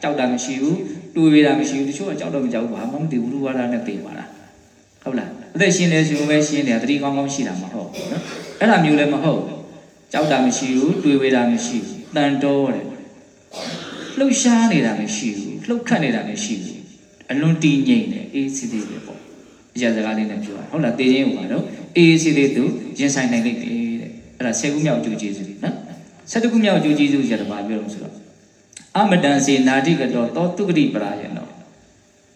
ကြောက်တာမရှိဘူးတွေးဝေတာမရှိဘူးတချို့ကကြောက်တော့မကြောက်ဘူးဘာမှမသိဘူးလူဝါဒနဲ့သိပါလားဟုတ်လားအသက်ရှင်နေဆိုပဲရှင်နေတာတတိကောင်းကောင်းရှိတာမဟုတ်ဘူးနော်အဲ့လိုမျိုးလည်းမဟုတ်ကြောက်တာမရှိဘူးတွေးဝေတာမရှိဘူးတန်တော်တဲ့လှုပ်ရှားနေတာမရှိဘူးလှုပ်ခတ်နေတာမရှိဘူးအလွန်တည်ငြိမ်တယ်အေးစစ်သေးပဲပေါ့အရာစကားလေးနဲ့ပြောတာဟုတ်လားတေးချင်းဟိုပါတော့အေးစစ်သေးသူရင်ဆိုင်နိုင်လိမ့်မယ်တဲ့ အဲ့ဒါ10ခုမြောက်အကျိုးကျေးဇူးနော်7ခုမြောက်အကျိုးကျေးဇူးကျတော့ဘာပြောလို့ဆိုတော့အမတန်စေနာတိကတော်သောတုဂတိပရာယနော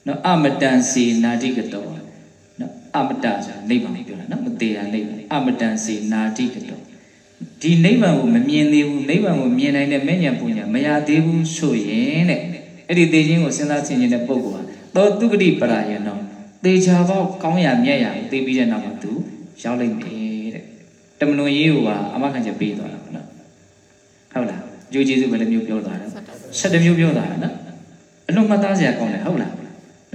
နော်အမတန်စေနာတိကတော်နော်အမတဆိုတာနိဗ္ဗာန်ကိုပြောတာနော်မသေးတာနိဗ္ဗာန်အမတန်စေနာတိကတော်ဒီနိဗ္ဗာန်ကိုမမြင်သေးဘူးနိဗ္ဗာန်ကိုမြင်နိုင်တဲ့မဲ့ညာပူညာမရသေးဘူးဆိုရင်တဲ့အဲ့ဒီသေခြင်းကိုစဉ်းစားဆင်ခြင်တဲ့ပုဂ္ဂိုလ်ဟာသောတုဂတိပရာယနောသေချာပေါက်ကောင်းရမြတ်ရသိပြီးတဲ့နောက်မှာသူရောက်လိမ့်မယ် တဲ့တမလွန်ရေးကိုပါအမခံချက်ပေးသွားတာပေါ့နော်ဟုတ်လားဂျိုးကျေးဇူးပဲလည်းမျိုးပြောသွားတယ်7မျိုးပြောသွားတာနော်အလွန်မှတ်သားစရာကောင်းတယ်ဟုတ်လား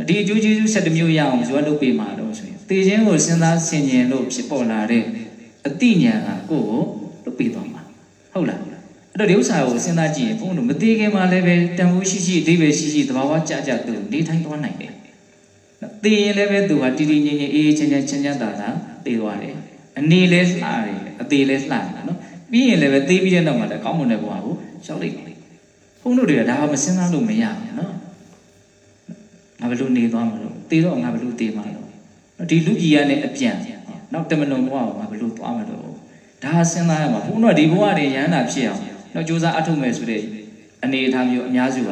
ဒီအကျိုးကျေးဇူး7မျိုးရအောင်ဇွဲလုပ်ပေးမှာတော့ဆိုရင်သေခြင်းကိုစဉ်းစားဆင်ခြင်လို့ဖြစ်ပေါ်လာတဲ့အတိညာကကိုယ့်ကိုလုပ်ပေးသွားမှာဟုတ်လားအဲ့တော့ဒီဥစ္စာကိုစဉ်းစားကြည့်ရင်ဘုန်းတို့မသေးခင်မှာလည်းပဲတန်ဖိုးရှိရှိအဓိပ္ပာယ်ရှိရှိသဘာဝကြကြသူနေထိုင်သွားနိုင်တယ်သေရင်လည်းပဲသူဟာတည်တည်ငြိမ်ငြိမ်အေးအေးချမ်းချမ်းချမ်းချမ်းသာသာသေသွားတယ် အနေလဲလှတယ်အသေးလဲလှတယ်နော်ပြီးရင်လည်းပဲသေပြီးတဲ့နောက်မှာလည်းကောင်းမွန်တဲ့ဘဝကိုရောက်လိမ့်မယ်ဘုန်းတို့တွေကဒါမစဉ်းစားလို့မရဘူးနော်ငါဘယ်လိုနေသွားမှာလို့သေတော့ငါဘယ်လိုသေမှာလို့ဒီလူကြီးရနဲ့အပြန်နောက်တမလွန်ဘဝကိုငါဘယ်လိုသွားမှာလို့ဒါစဉ်းစားရမှာဘုန်းတို့ကဒီဘဝတွေရဟန္တာဖြစ်အောင်တော့စူးစမ်းအထုတ်မယ်ဆိုတဲ့အနေအထားမျိုးအများစုက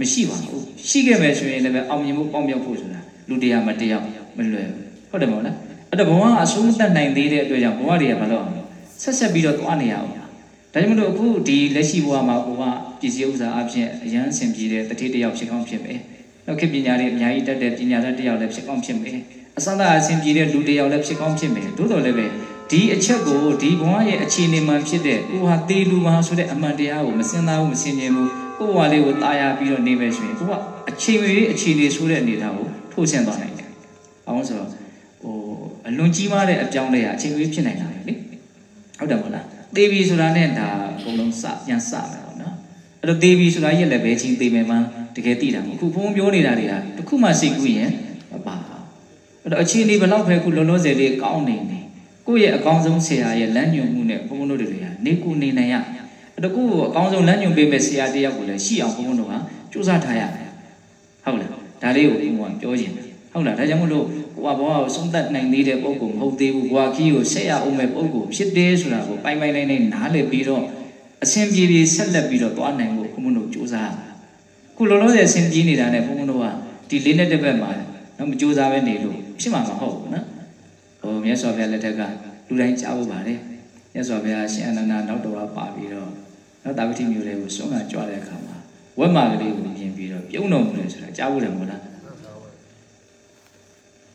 မရှိပါဘူးရှိခဲ့မယ်ဆိုရင်လည်းပဲအောင်မြင်မှုပေါင်းမြောက်ဖို့ဆိုတာလူတရားမတရားမလွယ်ဘူးဟုတ်တယ်မဟုတ်လား အဲ့တော့ဘဝအဆုံးမသက်နိုင်သေးတဲ့အတွက်ကြောင့်ဘဝတွေကမလုပ်အောင်ဆက်ဆက်ပြီးတော့သွားနေရအောင်ဒါကြောင့်မလို့အခုဒီလက်ရှိဘဝမှာဘဝပစ္စည်းဥစ္စာအဖြစ်အရန်ဆင်ပြေတဲ့တတိတယောက်ဖြစ်ကောင်းဖြစ်မယ်နောက်ခေတ်ပညာတွေအများကြီးတက်တဲ့ပညာတတ်တယောက်လည်းဖြစ်ကောင်းဖြစ်မယ်အစသာအဆင်ပြေတဲ့လူတယောက်လည်းဖြစ်ကောင်းဖြစ်မယ်သို့တော်လည်းပဲဒီအချက်ကိုဒီဘဝရဲ့အခြေအနေမှဖြစ်တဲ့ကိုဟာသေလူပါဆိုတဲ့အမှန်တရားကိုမစင်သားဘူးမစင်ကြင်ဘူးကိုဘဝလေးကိုတာယာပြီးတော့နေမယ်ဆိုရင်ကိုကအချိန်ကြီးအခြေအနေဆိုတဲ့အနေထားကိုထိုးဆင်းသွားနိုင်တယ်။အောင်ဆိုတော့ဟို အလွန်ကြီးမားတဲ့အပြောင်းလဲကအချိန်ကြီးဖြစ်နိုင်တာလေ။ဟုတ်တယ်မဟုတ်လား။သေပြီဆိုတာနဲ့ဒါအကုန်လုံးစပြန်စမယ်ပေါ့နော်။အဲ့တော့သေပြီဆိုတာရဲ့လည်းဘယ်ချင်းသေမယ်မှတကယ်သိတာမဟုတ်ဘူး။ခုဘုံပြောနေတာတွေကတခုမှစိတ်ကူးရင်မပါဘူး။အဲ့တော့အခြေအနေဘယ်လောက်ပဲခုလုံးလုံးစယ်လေးကောင်းနေနေကိုယ့်ရဲ့အကောင်းဆုံးဆရာရဲ့လမ်းညွှန်မှုနဲ့ဘုံဘုံတို့တွေကနေကူနေနိုင်ရအဲ့တော့ကိုယ့်ကိုအကောင်းဆုံးလမ်းညွှန်ပေးမဲ့ဆရာတယောက်ကိုလည်းရှိအောင်ဘုံဘုံတို့ကစူးစမ်းထားရတယ်ဟုတ်လားဒါလေးကိုဘုံဘုံကပြောခြင်းဟုတ်လားဒါကြောင့်မလို့ ကိုကဘောကိုဆုံးသက်နိုင်သေးတဲ့ပုံကိုမဟုတ်သေးဘူးဘွာခီးကိုဆက်ရအောင်မဲ့ပုံကိုဖြစ်တယ်ဆိုတာကိုပိုင်ပိုင်နိုင်နိုင်နားလည်ပြီးတော့အဆင်ပြေပြေဆက်လက်ပြီးတော့သွားနိုင်ဖို့ဘုံဘုံတို့စူးစမ်းရခုလောလောဆယ်အဆင်ပြေနေတာနဲ့ဘုံဘုံတို့ကဒီလေးနဲ့တစ်ပတ်မှာတော့မစူးစမ်းပဲနေလို့ဖြစ်မှာမဟုတ်ဘူးနော်ဟိုမြတ်စွာဘုရားလက်ထက်ကလူတိုင်းကြားဖို့ပါတယ်မြတ်စွာဘုရားရှင်အနန္ဒာနောက်တော်ပါပြီးတော့နောက်တာဝတိမျိုးလေးကိုဆုံးကကြွတဲ့အခါမှာဝက်မာကလေးကိုမြင်ပြီးတော့ပြုံးတော်မူတယ်ဆိုတာကြားဖို့တယ်မဟုတ်လား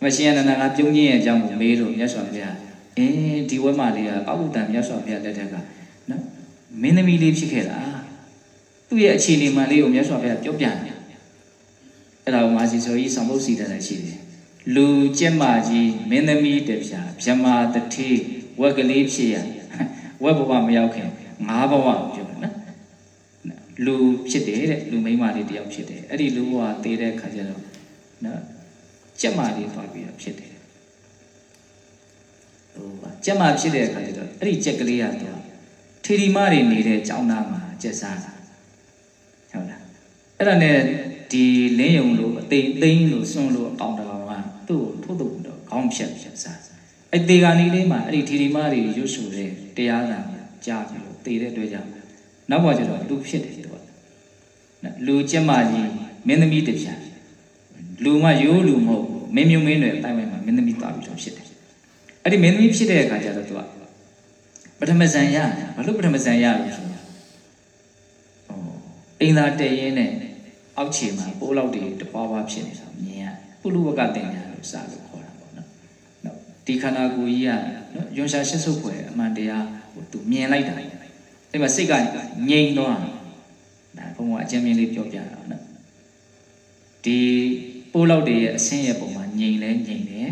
မရှင်အနန္ဒာကပြုံးခြင်းရဲ့အကြောင်းကိုမေးလို့မြတ်စွာဘုရားအင်းဒီဝက်မာလေးကကောက်ဥတန်မြတ်စွာဘုရားလက်ထက်ကနော်မင်းသမီးလေးဖြစ်ခဲ့တာသူ့ရဲ့အခြေအနေမှန်လေးကိုမြတ်စွာဘုရားပြောပြတယ်အဲ့ဒါကိုမာစီဆိုကြီးဆောင်ဖို့စီတယ်လည်းရှိတယ်လူကျက်မကြီးမင်းသမီးတပြားမြမတတိဝက်ကလေးဖြစ်ရဝက်ဘဝမရောက်ခင်ငါးဘဝကိုပြောတယ်နော်လူဖြစ်တယ်တဲ့လူမိန်းမလေးတယောက်ဖြစ်တယ်အဲ့ဒီလူဘဝသေးတဲ့ခါကျတော့နော် ကြက်မာလေးသွားပြီးတော့ဖြစ်တယ်ဟိုကြက်မာဖြစ်တဲ့အခါကျတော့အဲ့ဒီကြက်ကလေးကတော့ထီရီမတွေနေတဲ့ကြောင်းသားမှာကြက်စားတာဟုတ်လားအဲ့ဒါနဲ့ဒီလင်းယုံလို့အသိသိန်းလို့စွန့်လို့အပေါင်းတော်ကသူ့ကိုထိုးထုတ်တော့ခေါင်းဖြတ်ဖြတ်စားအဲ့ဒီကာနီလေးမှာအဲ့ဒီထီရီမတွေရွတ်ဆိုတဲ့တရားနာကြားပြီးတော့တည်တဲ့အတွက်ကြောင့်နောက်ပေါ်ကျတော့လူဖြစ်တယ်သူကလူကျက်မကြီးမင်းသမီးတစ်ဖြာလူမရိုးလူမဟုတ် မင်းမျိုးမင်းတွေအတိုင်းဝိုင်းမှာမင်းသမီးသွားပြီးတော့ဖြစ်တယ်အဲ့ဒီမင်းသမီးဖြစ်တဲ့အခါကျတော့သူကပထမဇန်ရဘာလို့ပထမဇန်ရလို့ဆိုတော့အိမ်သာတည်ရင်းနဲ့အောက်ခြေမှာပိုးလောက်တွေတပွားပွားဖြစ်နေတာမြင်ရပုလူဝကတင်ညာလို့စလို့ခေါ်တာပေါ့နော်နော်ဒီခန္ဓာကိုယ်ကြီးကနော်ယွန်ရှာရှစ်စုပ်ဖွယ်အမှန်တရားဟိုသူမြင်လိုက်တာအဲ့မှာစိတ်ကငြိမ်သွားဒါဘုံကအကျဉ်းမြင်လေးပြောပြတာနော်ဒီ ပိုးလောက်တွေရဲ့အဆင်းရဲ့ပုံမှာငြိမ်လဲငြိမ်တယ်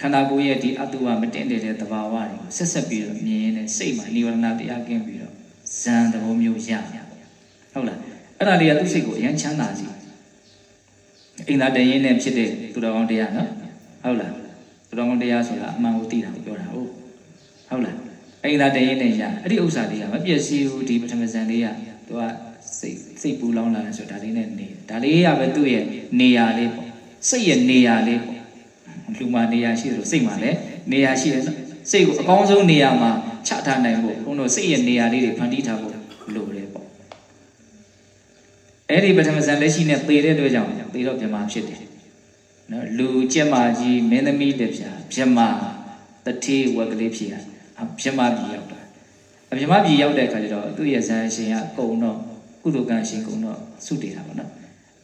ခန္ဓာကိုယ်ရဲ့ဒီအတုဝမတင်တဲ့သဘာဝတွေကိုဆက်ဆက်ပြီးတော့မြင်ရင်စိတ်မှာនិဝရဏတရားကင်းပြီးတော့ဇန်သဘောမျိုးရဟုတ်လားအဲ့ဒါတွေကသူ့စိတ်ကိုအရင်ချမ်းသာစီအိမ်သာတရင်နဲ့ဖြစ်တဲ့သူတော်ကောင်းတရားနော်ဟုတ်လားသူတော်ကောင်းတရားဆိုတာအမှန်ကိုသိတာကိုပြောတာဟုတ်ဟုတ်လားအိမ်သာတရင်နဲ့ရအဲ့ဒီဥစ္စာတွေကမပြည့်စည်ဘူးဒီပထမဇန်လေးကသူက စိတ်စိတ်ပူလောင်လာတယ်ဆိုဒါလေးနဲ့နေဒါလေးရပဲသူ့ရဲ့နေရာလေးပေါ့စိတ်ရဲ့နေရာလေးပေါ့လူမှာနေရာရှိတယ်လို့စိတ်မှာလည်းနေရာရှိတယ်နော်စိတ်ကိုအကောင်းဆုံးနေရာမှာချထားနိုင်ဖို့ဘုန်းတော်စိတ်ရဲ့နေရာလေးတွေဖန်တီးထားဖို့လိုတယ်ပေါ့အဲ့ဒီပထမဇန်လက်ရှိနဲ့သေတဲ့အတွက်ကြောင့်သေတော့မြမဖြစ်တယ်နော်လူကျက်မာကြီးမင်းသမီးတစ်ပြာမြမတတိဝက်ကလေးဖြစ်ရမြမပြည်ရောက်တာအမြမပြည်ရောက်တဲ့အခါကျတော့သူ့ရဲ့ဇန်ရှင်ကကုံတော့ ကုသိုလ်ကံရှင်ကုံတော့စုတည်တာပေါ့နော်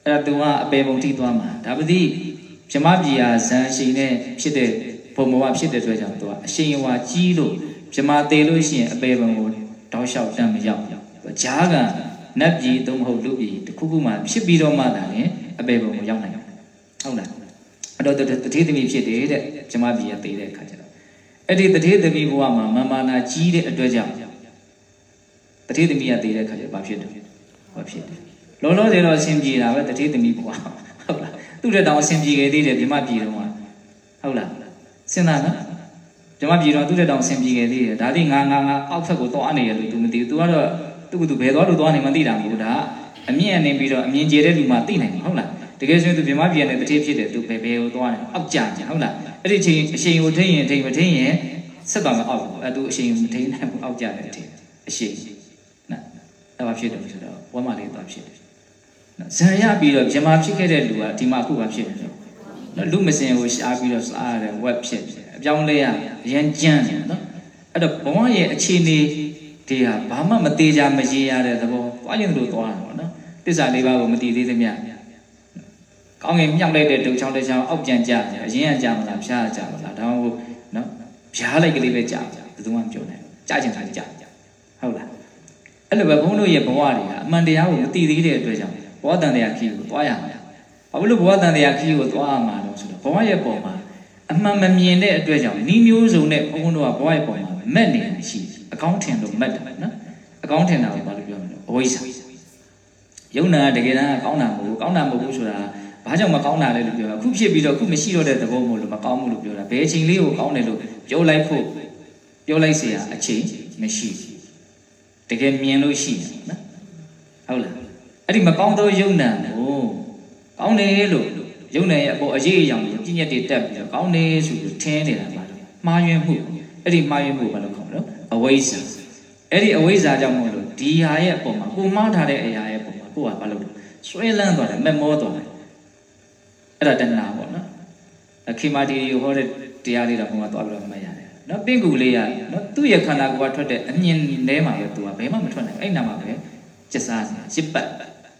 အဲ့ဒါသူကအပေပုံထိသွားမှာဒါပတိမြမပြည်ဟာဇန်ရှင်နဲ့ဖြစ်တဲ့ဘုံဘဝဖြစ်တဲ့အတွက်ကြောင့်သူကအရှင်ဝါကြီးလို့မြမသေးလို့ရှိရင်အပေပုံကိုတောက်လျှောက်တမ်းမရောက်ဂျားကနတ်ပြည်သို့မဟုတ်လူပြည်တစ်ခုခုမှဖြစ်ပြီးတော့မှသာလေအပေပုံကိုရောက်နိုင်တယ်ဟုတ်လားအဲ့တော့တတိသမီးဖြစ်တယ်တဲ့ကျမပြည်ကသေးတဲ့အခါကျတော့အဲ့ဒီတတိသမီးဘဝမှာမမာနာကြီးတဲ့အတွက်ကြောင့်တတိသမီးကသေးတဲ့အခါကျတော့ဘာဖြစ်တယ် ဘာဖြစ်တယ်လောလောဆယ်တော့အဆင်ပြေတာပဲတတိသမီးဘဝဟုတ်လားသူ့တဲ့တောင်အဆင်ပြေခဲ့သေးတယ်မြမပြည်တော့ဟုတ်လားစဉ်းစားနော်မြမပြည်တော့သူ့တဲ့တောင်အဆင်ပြေခဲ့သေးတယ်ဒါတိငါငါငါအောက်ဖက်ကိုသွားနေရလို့ तू မသိဘူး तू ကတော့သူကသူဘယ်သွားလို့သွားနေမှသိတာမဟုတ်ဒါအမြင့်အနေပြီးတော့အမြင်ကျတဲ့လူမှသိနိုင်တယ်ဟုတ်လားတကယ်ဆိုရင်သူမြမပြည်နဲ့တတိဖြစ်တယ်သူဘယ်ဘယ်ကိုသွားတယ်အောက်ကြကြဟုတ်လားအဲ့ဒီချိန်အချိန်ကိုထိရင်ထိမထိရင်ဆက်သွားမှာအောက်အဲ့သူအချိန်မထိနိုင်ဘူးအောက်ကြတယ်အချိန်အချိန်နော် အဲ့ဘာဖြစ်တယ်ဆိုတော့ဝမ်းမလေးသွားဖြစ်တယ်နော်ဇံရပြီးတော့မြမဖြစ်ခဲ့တဲ့လူကဒီမှာအခုဘာဖြစ်လဲဆိုနော်လူမစင်ကိုရှားပြီးတော့စားရတဲ့ web ဖြစ်တယ်အပြောင်းလဲရအရင်ကြမ်းတယ်နော်အဲ့တော့ဘဝရဲ့အခြေအနေဒီဟာဘာမှမသေးကြမရေရတဲ့သဘောသွားရင်တို့သွားတာပေါ့နော်တစ္ဆာလေးပါးကိုမတည်သေးသမျှကောင်းငင်မြောက်လိုက်တဲ့ဒုံချောင်းတစ်ချောင်းအောက်ပြန်ကြတယ်အရင်ကကြာမလားဖြားကြမလားဒါမှမဟုတ်နော်ဖြားလိုက်ကလေးပဲကြာကြဘယ်သူမှမပြောနိုင်ဘူးကြာချင်တာကြာကြာဟုတ်လား အဲ့လိုပဲဘုန်းတို့ရဲ့ဘဝတွေကအမှန်တရားကိုမတည်သေးတဲ့အတွက်ကြောင့်ဘဝတန်တရားခီးကိုသွားရမှာဘာလို့ဘဝတန်တရားခီးကိုသွားရမှာလို့ဆိုတော့ဘဝရဲ့ပုံမှာအမှန်မမြင်တဲ့အတွက်ကြောင့်ဤမျိုးစုံနဲ့ဘုန်းတို့ကဘဝရဲ့ပုံမှာမက်နေရှိတယ်အကောင်းထင်လို့မှတ်တယ်နော်အကောင်းထင်တာကိုဘာလို့ပြောမလဲအဝိဇ္ဇာယုံနာတကယ်တမ်းကောင်းတာမဟုတ်ဘူးကောင်းတာမဟုတ်ဘူးဆိုတာဘာကြောင့်မကောင်းတာလဲလို့ပြောတာခုဖြစ်ပြီးတော့ခုမရှိတော့တဲ့သဘောမို့လို့မကောင်းဘူးလို့ပြောတာဘယ်အချိန်လေးကိုကောင်းတယ်လို့ပြောလိုက်ဖို့ပြောလိုက်เสียအချိန်မရှိ တကယ်မြင်လို့ရှိတယ်နော်ဟုတ်လားအဲ့ဒီမကောင်းသောယုံနာကိုကောင်းတယ်လို့ယုံနာရဲ့အပေါ်အရေးအယောင်ကြီးပြည့်ညက်တွေတက်ပြီးတော့ကောင်းတယ်ဆိုပြီးထင်းနေတာပါလို့မှားယွင်းမှုအဲ့ဒီမှားယွင်းမှုဘာလို့ခေါ်မလဲအဝိဇ္ဇာအဲ့ဒီအဝိဇ္ဇာကြောင့်မို့လို့ဒီဟာရဲ့အပေါ်မှာကိုမှားထားတဲ့အရာရဲ့အပေါ်မှာကိုကဘာလို့ဆွဲလန်းသွားတယ်မက်မောသွားတယ်အဲ့ဒါတဏှာပေါ့နော်ခေမာတီရီဟောတဲ့တရားလေးတော့ဘုံကသွားပြီးတော့မှတ်ရတယ် နော်ပင့်ကူလေးရနော်သူ့ရဲ့ခန္ဓာကိုယ်ကထွက်တဲ့အမြင်ထဲမှာပဲသူကဘယ်မှမထွက်နိုင်ဘူးအဲ့နာမှာပဲကျစားစရစ်ပတ်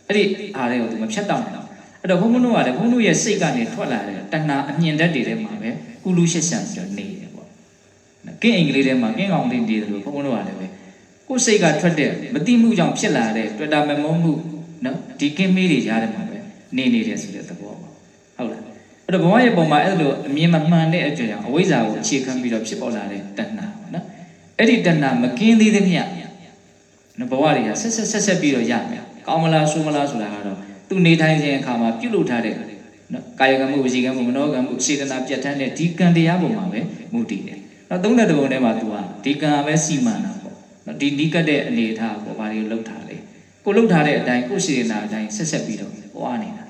အဲ့ဒီအားလေးကိုသူမဖြတ်တော့နိုင်တော့အဲ့တော့ဘုံဘုံတို့ကလည်းဘုံတို့ရဲ့စိတ်ကနေထွက်လာတဲ့တဏှာအမြင်ဓာတ်တွေထဲမှာပဲကုလူရှက်ရှံပြီးတော့နေတယ်ပေါ့ကင်းအိမ်ကလေးထဲမှာကင်းကောင်လေးနေတယ်လို့ဘုံဘုံတို့ကလည်းပဲကိုယ်စိတ်ကထွက်တဲ့မတိမှုကြောင့်ဖြစ်လာတဲ့တွေ့တာမမုန်းမှုနော်ဒီကင်းမေးတွေရားတယ်မှာပဲနေနေတယ်ဆိုတဲ့သဘောပေါ့ဟုတ်လား အဲ့တော့ဘဝရဲ့ပုံမှာအဲ့လိုအမြင်မမှန်တဲ့အကြောင်းအဝိဇ္ဇာကိုအခြေခံပြီးတော့ဖြစ်ပေါ်လာတဲ့တဏှာပေါ့နော်အဲ့ဒီတဏှာမကင်းသေးသမျှနဘဝတွေကဆက်ဆက်ဆက်ဆက်ပြီးတော့ရမယ်ကောင်းမလားဆိုးမလားဆိုတာကတော့သူနေထိုင်ခြင်းအခါမှာပြုလုပ်ထားတဲ့နော်ကာယကံမှုဝစီကံမှုမနောကံမှုစေတနာပြတ်ထန်းတဲ့ဒီကံတရားပေါ်မှာပဲမူတည်တယ်နော်သုံးတဲ့တဘုံထဲမှာ तू ဟာဒီကံပဲစီမံတာပေါ့နော်ဒီနီးကတ်တဲ့အနေအထားပေါ့ဘာတွေလှုပ်ထားလဲကိုလှုပ်ထားတဲ့အတိုင်းကိုစေတနာအတိုင်းဆက်ဆက်ပြီးတော့ဟောနေတာနော်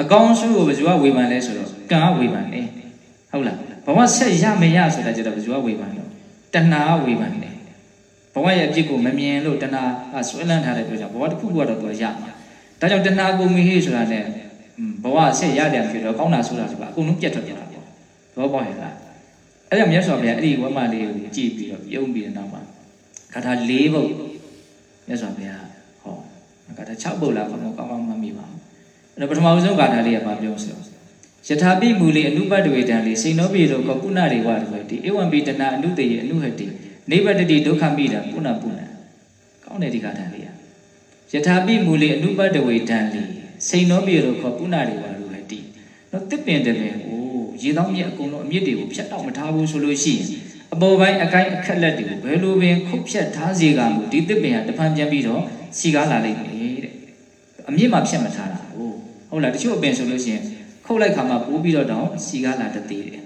အကောင်ဆိုးကိုဘယ်သူကဝေဖန်လဲဆိုတော့ကံကဝေဖန်တယ်ဟုတ်လားဘဝဆက်ရမရဆိုတာကြတော့ဘယ်သူကဝေဖန်တော့တဏှာကဝေဖန်တယ်ဘဝရဲ့အပြစ်ကိုမမြင်လို့တဏှာကဆွဲလန်းထားတဲ့အတွက်ကြောင့်ဘဝတစ်ခုခုကတော့သူကရမှာဒါကြောင့်တဏှာကိုမီဟိဆိုတာနဲ့ဘဝဆက်ရတယ်ဖြစ်တော့ကောင်းတာဆိုတာဆိုတာအကုန်လုံးပြတ်ထွက်ကြတာပေါ့ဘောပေါက်ရလားအဲ့ဒါမြတ်စွာဘုရားအဲ့ဒီဝမလေးကိုကြည့်ပြီးတော့ပြုံးပြီးတဲ့နောက်မှာဂါထာ၄ပုဒ်မြတ်စွာဘုရားဟောဂါထာ6ပုဒ်လားကောင်းကောင်းမှတ်မိပါဘူး အဲ့တော့ပထမဆုံးဂါထာလေးကဘာပြောဆိုယထာပိမူလေအနုပတ္တဝေတံလေစိန်နောပိရောကကုဏရေဝတဝတိဧဝံပိတနာအနုတေယအနုဟတိနေဗတတိဒုက္ခမိတာပုဏ္ဏပုဏ္ဏကောင်းတယ်ဒီဂါထာလေးကယထာပိမူလေအနုပတ္တဝေတံလေစိန်နောပိရောကပုဏ္ဏရေဝတဝတိနော်တစ်ပင်တပင်ကိုရေတောင်းမြက်အကုန်လုံးအမြင့်တွေကိုဖြတ်တော့မထားဘူးဆိုလို့ရှိရင်အပေါ်ပိုင်းအကိုင်းအခက်လက်တွေကိုဘယ်လိုပင်ခုတ်ဖြတ်ထားစေကမှုဒီတစ်ပင်ကတဖန်ပြန်ပြီးတော့စီကားလာလိမ့်မယ်တဲ့အမြင့်မှာဖြတ်မထားတာ ဟုတ်ဟုတ်လားတချို့အပင်ဆိုလို့ရှိရင်ခုတ်လိုက်ခါမှပိုးပြီးတော့တောင်စီကားလာတသေးတယ်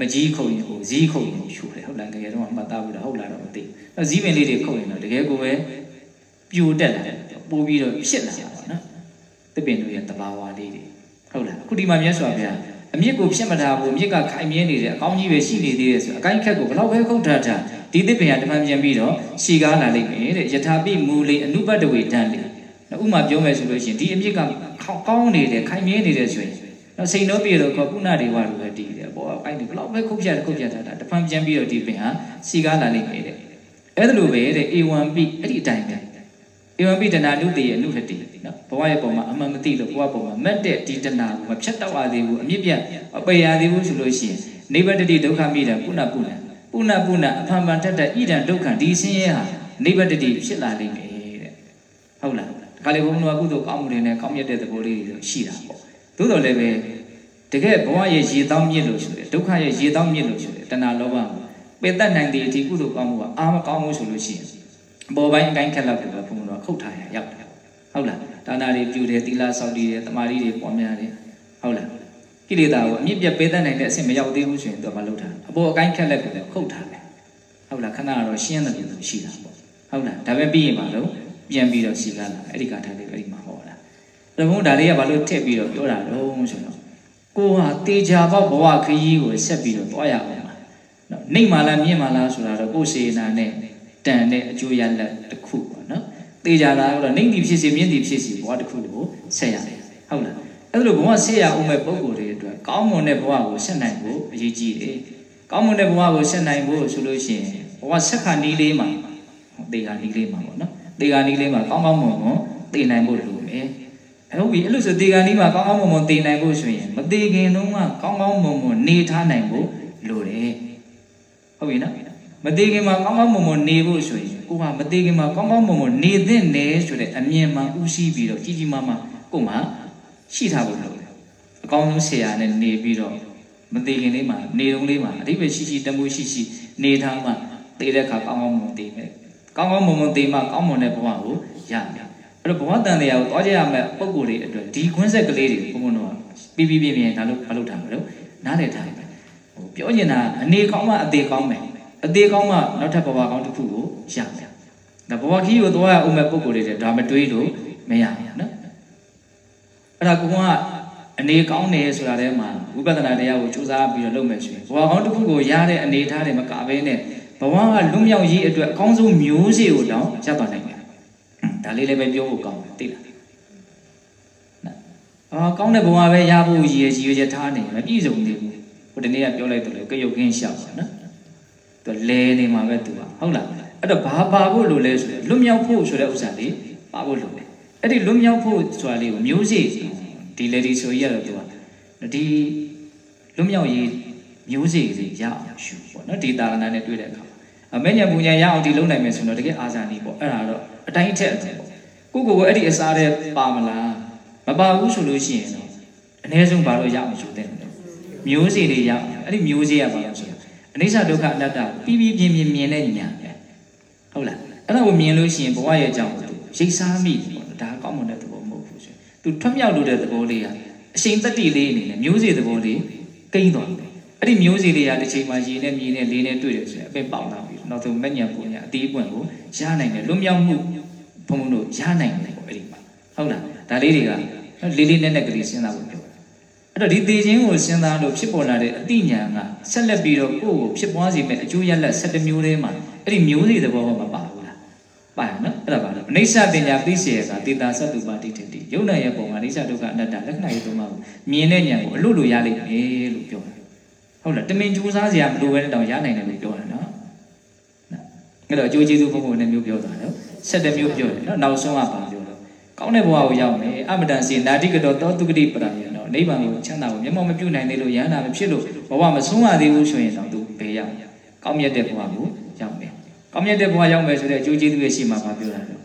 မကြီးခုတ်ရင်ဟိုဇီးခုတ်ရင်ရှူတယ်ဟုတ်လားတကယ်တော့မှတ်သားဘူးလားဟုတ်လားတော့မသိဘူးဇီးပင်လေးတွေခုတ်ရင်တော့တကယ်ကိုပဲပြိုတက်လာတယ်ပိုးပြီးတော့ဖြစ်လာတာပေါ့နော်တစ်ပင်တို့ရဲ့တဘာဝလေးတွေဟုတ်လားအခုဒီမှာမြတ်စွာဘုရားအမြစ်ကိုဖြတ်မထားဘူးအမြစ်ကခိုင်မြဲနေတယ်အကောင်းကြီးပဲရှိနေသေးတယ်ဆိုအကိုင်းခက်ကိုဘလောက်ပဲခုတ်ထားတာဒီသစ်ပင်ကတမန်ပြန်ပြီးတော့ရှီကားလာလိမ့်မယ်တဲ့ယထာပိမူလေအနုပတ္တဝေတန်လေ ဥမာပြောမယ်ဆိုလို့ရှိရင်ဒီအမြစ်ကကောင်းနေတယ်ခိုင်မြဲနေတယ်ဆိုရင်နော်စိန်တော့ပြေတော့ခေါပုဏ္ဏတွေဝါလိုပဲတည်တယ်ဘောအကိုင်းဒီဘလောက်ပဲခုတ်ဖြတ်ခုတ်ဖြတ်ထားတာတဖန်ပြန်ပြီးတော့ဒီပင်ဟာရှီကားလာလိမ့်မယ်တဲ့အဲ့ဒါလိုပဲတဲ့ A1B အဲ့ဒီအတိုင်းပဲဧဝံပိတနာနုတေယအနုဟတိနော်ဘဝရဲ့ပုံမှာအမှန်မသိလို့ဘဝပုံမှာမက်တဲ့ဒီတနာကိုမဖြတ်တော့ရသေးဘူးအမြင့်ပြတ်အပေရသေးဘူးဆိုလို့ရှိရင်နိဗ္ဗတတိဒုက္ခမိတာပုဏ္ဏပုဏ္ဏပုဏ္ဏပုဏ္ဏအဖန်ဖန်တတ်တဲ့ဣဒံဒုက္ခဒီဆင်းရဲဟာနိဗ္ဗတတိဖြစ်လာလိမ့်မယ်တဲ့ဟုတ်လား ဒါကလေးဘုန်းတော်ကကုသိုလ်ကောင်းမှုတွေနဲ့ကောင်းမြတ်တဲ့သဘောလေးတွေရှိတာပေါ့သို့တော်လည်းပဲတကယ်ဘဝရဲ့ရေတောင်းမြစ်လို့ဆိုတယ်ဒုက္ခရဲ့ရေတောင်းမြစ်လို့ဆိုတယ်တဏှာလောဘကိုပေတတ်နိုင်တဲ့အထိကုသိုလ်ကောင်းမှုကအာမကောင်းမှုဆိုလို့ရှိရင်ပေါ်ပိုင်းအတိုင်းခက်လောက်ပြီးတော့ဘုံတော်ခုတ်ထားရရောက်တယ်ဟုတ်လားဒါနာတွေပြုတယ်သီလဆောက်တည်တယ်တမာရီတွေပွားများတယ်ဟုတ်လားကိလေသာကိုအမြင့်ပြတ်ပေးတတ်နိုင်တဲ့အဆင့်မရောက်သေးဘူးဆိုရင်သူကမလုပ်တာအပေါ်အကိုင်းခက်လက်ကိုလည်းခုတ်ထားတယ်ဟုတ်လားခဏတော့ရှင်းတယ်လို့ရှိတာပေါ့ဟုတ်လားဒါပဲပြီးရင်ပါတော့ ပြန်ပြီးတော့စီလာလာအဲ့ဒီကာထာလေးအဲ့ဒီမှာဟောတာဒါမှမဟုတ်ဒါလေးကဘာလို့ထည့်ပြီးတော့ပြောတာတော့ဆိုတော့ကိုဟာတေချာပေါက်ဘဝခရီးကိုဆက်ပြီးတော့တွားရအောင်နော်နှိမ်မာလားမြင့်မာလားဆိုတာတော့ကိုယ်စေနာနဲ့တန်တဲ့အကျိုးရလဒ်တစ်ခုပေါ့နော်တေချာလားတော့နှိမ်တီဖြစ်စီမြင့်တီဖြစ်စီဘဝတစ်ခုကိုဆက်ရတယ်ဟုတ်လားအဲ့လိုဘဝဆက်ရအောင်မဲ့ပုံကိုယ်တွေအတွက်ကောင်းမွန်တဲ့ဘဝကိုဆက်နိုင်ဖို့အရေးကြီးတယ်ကောင်းမွန်တဲ့ဘဝကိုဆက်နိုင်ဖို့ဆိုလို့ရှိရင်ဘဝဆက်ခါနီးလေးမှာတေခါနီးလေးမှာပေါ့နော် တေခါနီးလေးမှာကောင်းကောင်းမွန်မွန်တေနိုင်ဖို့လိုမယ်ဟုတ်ပြီအဲ့လိုဆိုတေခါနီးမှာကောင်းကောင်းမွန်မွန်တေနိုင်ဖို့ဆိုရင်မတေခင်တုန်းကကောင်းကောင်းမွန်မွန်နေထားနိုင်ဖို့လိုတယ်ဟုတ်ပြီနော်မသေးခင်မှာကောင်းကောင်းမွန်မွန်နေဖို့ဆိုရင်ကိုကမသေးခင်မှာကောင်းကောင်းမွန်မွန်နေသင့်တယ်ဆိုတဲ့အမြင်မှဥရှိပြီးတော့ကြီးကြီးမားမားကိုမှရှိထားဖို့လိုတယ်အကောင်းဆုံးဆရာနဲ့နေပြီးတော့မသေးခင်လေးမှာနေတုံးလေးမှာအဓိပ္ပာယ်ရှိရှိတမှုရှိရှိနေထားမှသေတဲ့အခါကောင်းကောင်းမွန်တည်မယ် ကောင်းကောင်းမွန်မွန်တည်မှကောင်းမွန်တဲ့ဘဝကိုရမယ်အဲ့တော့ဘဝတန်တရားကိုသွားကြရမယ်ပုံကိုယ်တွေအတွက်ဒီခွန်းဆက်ကလေးတွေဘုံဘုံတော့ပြီးပြီးပြင်းပြင်းဒါလို့မလုပ်ထားဘူးလို့နားလည်ထားတယ်ဟိုပြောချင်တာအနေကောင်းမှအသေးကောင်းမယ်အသေးကောင်းမှနောက်ထပ်ဘဝကောင်းတစ်ခုကိုရမယ်ဒါဘဝခီးကိုသွားရအောင်မဲ့ပုံကိုယ်တွေဒါမတွေးလို့မရဘူးနော်အဲ့ဒါကိုကအနေကောင်းတယ်ဆိုတာထဲမှာဝိပဿနာတရားကိုစူးစမ်းပြီးတော့လုပ်မယ်ဆိုရင်ဘဝကောင်းတစ်ခုကိုရတဲ့အနေထားတွေမကဘဲနဲ့ ဘဝကလွတ်မြောက်ရေးအတွက်အကောင်းဆုံးမျိုးစေ့ကိုတောင်းရပါနိုင်တယ်ဒါလေးလည်းပဲပြောဖို့ကောင်းတယ်သိလားအာကောင်းတဲ့ဘဝပဲရဖို့ရည်ရည်ရည်ထားနေမပြည့်စုံသေးဘူးဟိုတနေ့ကပြောလိုက်တယ်လေကရုတ်ခင်းရှောက်ပါနော်သူလဲနေမှာပဲသူကဟုတ်လားအဲ့တော့ဘာပါဖို့လိုလဲဆိုတော့လွတ်မြောက်ဖို့ဆိုတဲ့ဥစ္စာလေးပါဖို့လိုတယ်အဲ့ဒီလွတ်မြောက်ဖို့ဆိုတာလေးကိုမျိုးစေ့ဒီလေဒီဆိုရတော့သူကဒီလွတ်မြောက်ရေးမျိုးစေ့လေးရအောင်ရှုပေါ့နော်ဒီတာရဏနဲ့တွေ့တဲ့အခါအ မေညာပူညာရအောင်ဒီလုံးနိုင်မယ်ဆိုတော့တကယ်အာဇာနည်ပေါ့အဲ့ဒါတော့အတိုင်းထက်အထက်ပေါ့ကိုကိုကိုအဲ့ဒီအစားတဲ့ပါမလားမပါဘူးဆိုလို့ရှိရင်တော့အ ਨੇ ဆုံးဘာလို့ရအောင်ရှုတဲ့လဲမျိုးစေ့လေးရအောင်အဲ့ဒီမျိုးစေ့ရပါလို့ဆိုတော့အအနိစ္စဒုက္ခအနတ္တပြီးပြီးပြင်းပြင်းမြင်တဲ့ညာပဲဟုတ်လားအဲ့ဒါကိုမြင်လို့ရှိရင်ဘဝရဲ့အကြောင်းကိုသူရိပ်စားမိတယ်ပေါ့ဒါကောင်းမွန်တဲ့သဘောမဟုတ်ဘူးဆိုသူထွတ်မြောက်လို့တဲ့သဘောလေးကအရှိန်တတိလေးအနေနဲ့မျိုးစေ့သဘောလေးကိန်းသွားတယ်အဲ့ဒီမျိုးစေ့လေးကတစ်ချိန်မှာရေနဲ့မြေနဲ့လေးနဲ့တွေ့တယ်ဆိုရင်အပင်ပေါက်လာပြီ နောက်ဆုံးမညံပူညာအတီးပွင့်ကိုရနိုင်တယ်လွတ်မြောက်မှုဘုံဘုံတို့ရနိုင်တယ်ပေါ့အဲ့ဒီမှာဟုတ်လားဒါလေးတွေကလေးလေးနက်နက်ကလေးစဉ်းစားဖို့ပြောအဲ့တော့ဒီသေခြင်းကိုစဉ်းစားလို့ဖြစ်ပေါ်လာတဲ့အတိညာကဆက်လက်ပြီးတော့ကိုယ့်ကိုဖြစ်ပွားစေမဲ့အကျိုးရလတ်7မျိုးထဲမှာအဲ့ဒီမျိုးစေ့သဘောကမပါဘူးလားပါရနော်အဲ့ဒါပါလို့အနိစ္စပညာသိစေရကတေတာသတ္တုပါတိတ္တိယုံနာရဲ့ပုံမှာအနိစ္စဒုက္ခအနတ္တလက္ခဏာရေးသုံးပါးကိုမြင်တဲ့ဉာဏ်ကိုအလို့လို့ရလိမ့်မယ်လို့ပြောတာဟုတ်လားတမင်ကြိုးစားစရာမလိုပဲတောင်ရနိုင်တယ်လို့ပြောတာနော် အဲ့တော့အကျိုးကျေးဇူးဘုံဘုံနဲ့မျိုးပြောတာနော်7မျိုးပြောတယ်နော်နောက်ဆုံးကပါပြောတော့ကောင်းတဲ့ဘဝကိုရောက်မယ်အမတန်စီနာတိကတော်သောတုဂတိပရာယနော်နိဗ္ဗာန်ကိုချမ်းသာကိုမျက်မှောက်မပြုနိုင်သေးလို့ယန္တာမဖြစ်လို့ဘဝမဆုံးရသေးဘူးဆိုရင်တော့သူဘယ်ရောက်ကောင်းမြတ်တဲ့ဘဝကိုရောက်မယ်ကောင်းမြတ်တဲ့ဘဝရောက်မယ်ဆိုတဲ့အကျိုးကျေးဇူးရဲ့ရှိမှပါပြောတာလို့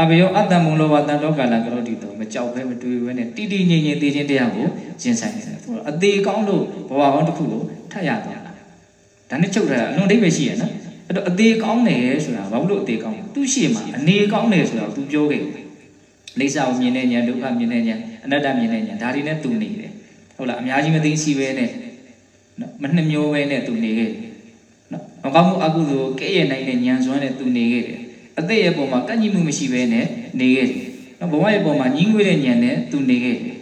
အဘယောအတ္တမုံလောဝတန်တော်ကာလကရောတိတော်မကြောက်ဘဲမတွေ့ဘဲနဲ့တိတိငြိမ်ငြိမ်သိခြင်းတရားကိုရင်ဆိုင်နေတယ်သူအသေးကောင်းလို့ဘဝကောင်းတစ်ခုကိုထပ်ရသွားတာဒါနဲ့ချုပ်ထားတာအလွန်ဒိဗ္ဗေရှိရနော် အဲ့တော့အသေးကောင်းတယ်ဆိုတာဘာလို့အသေးကောင်းလဲသူရှိမှအနေကောင်းတယ်ဆိုတာသူပြောခဲ့တယ်လိစ္ဆာကိုမြင်တဲ့ဉာဏ်ဒုက္ခမြင်တဲ့ဉာဏ်အနတ္တမြင်တဲ့ဉာဏ်ဒါတွေနဲ့သူနေတယ်ဟုတ်လားအများကြီးမသိရှိပဲနဲ့နော်မနှမျိုးပဲနဲ့သူနေခဲ့တယ်နော်မကောင်းမှုအကုသိုလ်ကဲ့ရဲ့နိုင်တဲ့ဉာဏ်စွမ်းနဲ့သူနေခဲ့တယ်အသက်ရဲ့ပုံမှာကန့်ညီမှုမရှိဘဲနဲ့နေခဲ့တယ်နော်ဘဝရဲ့ပုံမှာညှင်းငွေတဲ့ဉာဏ်နဲ့သူနေခဲ့တယ်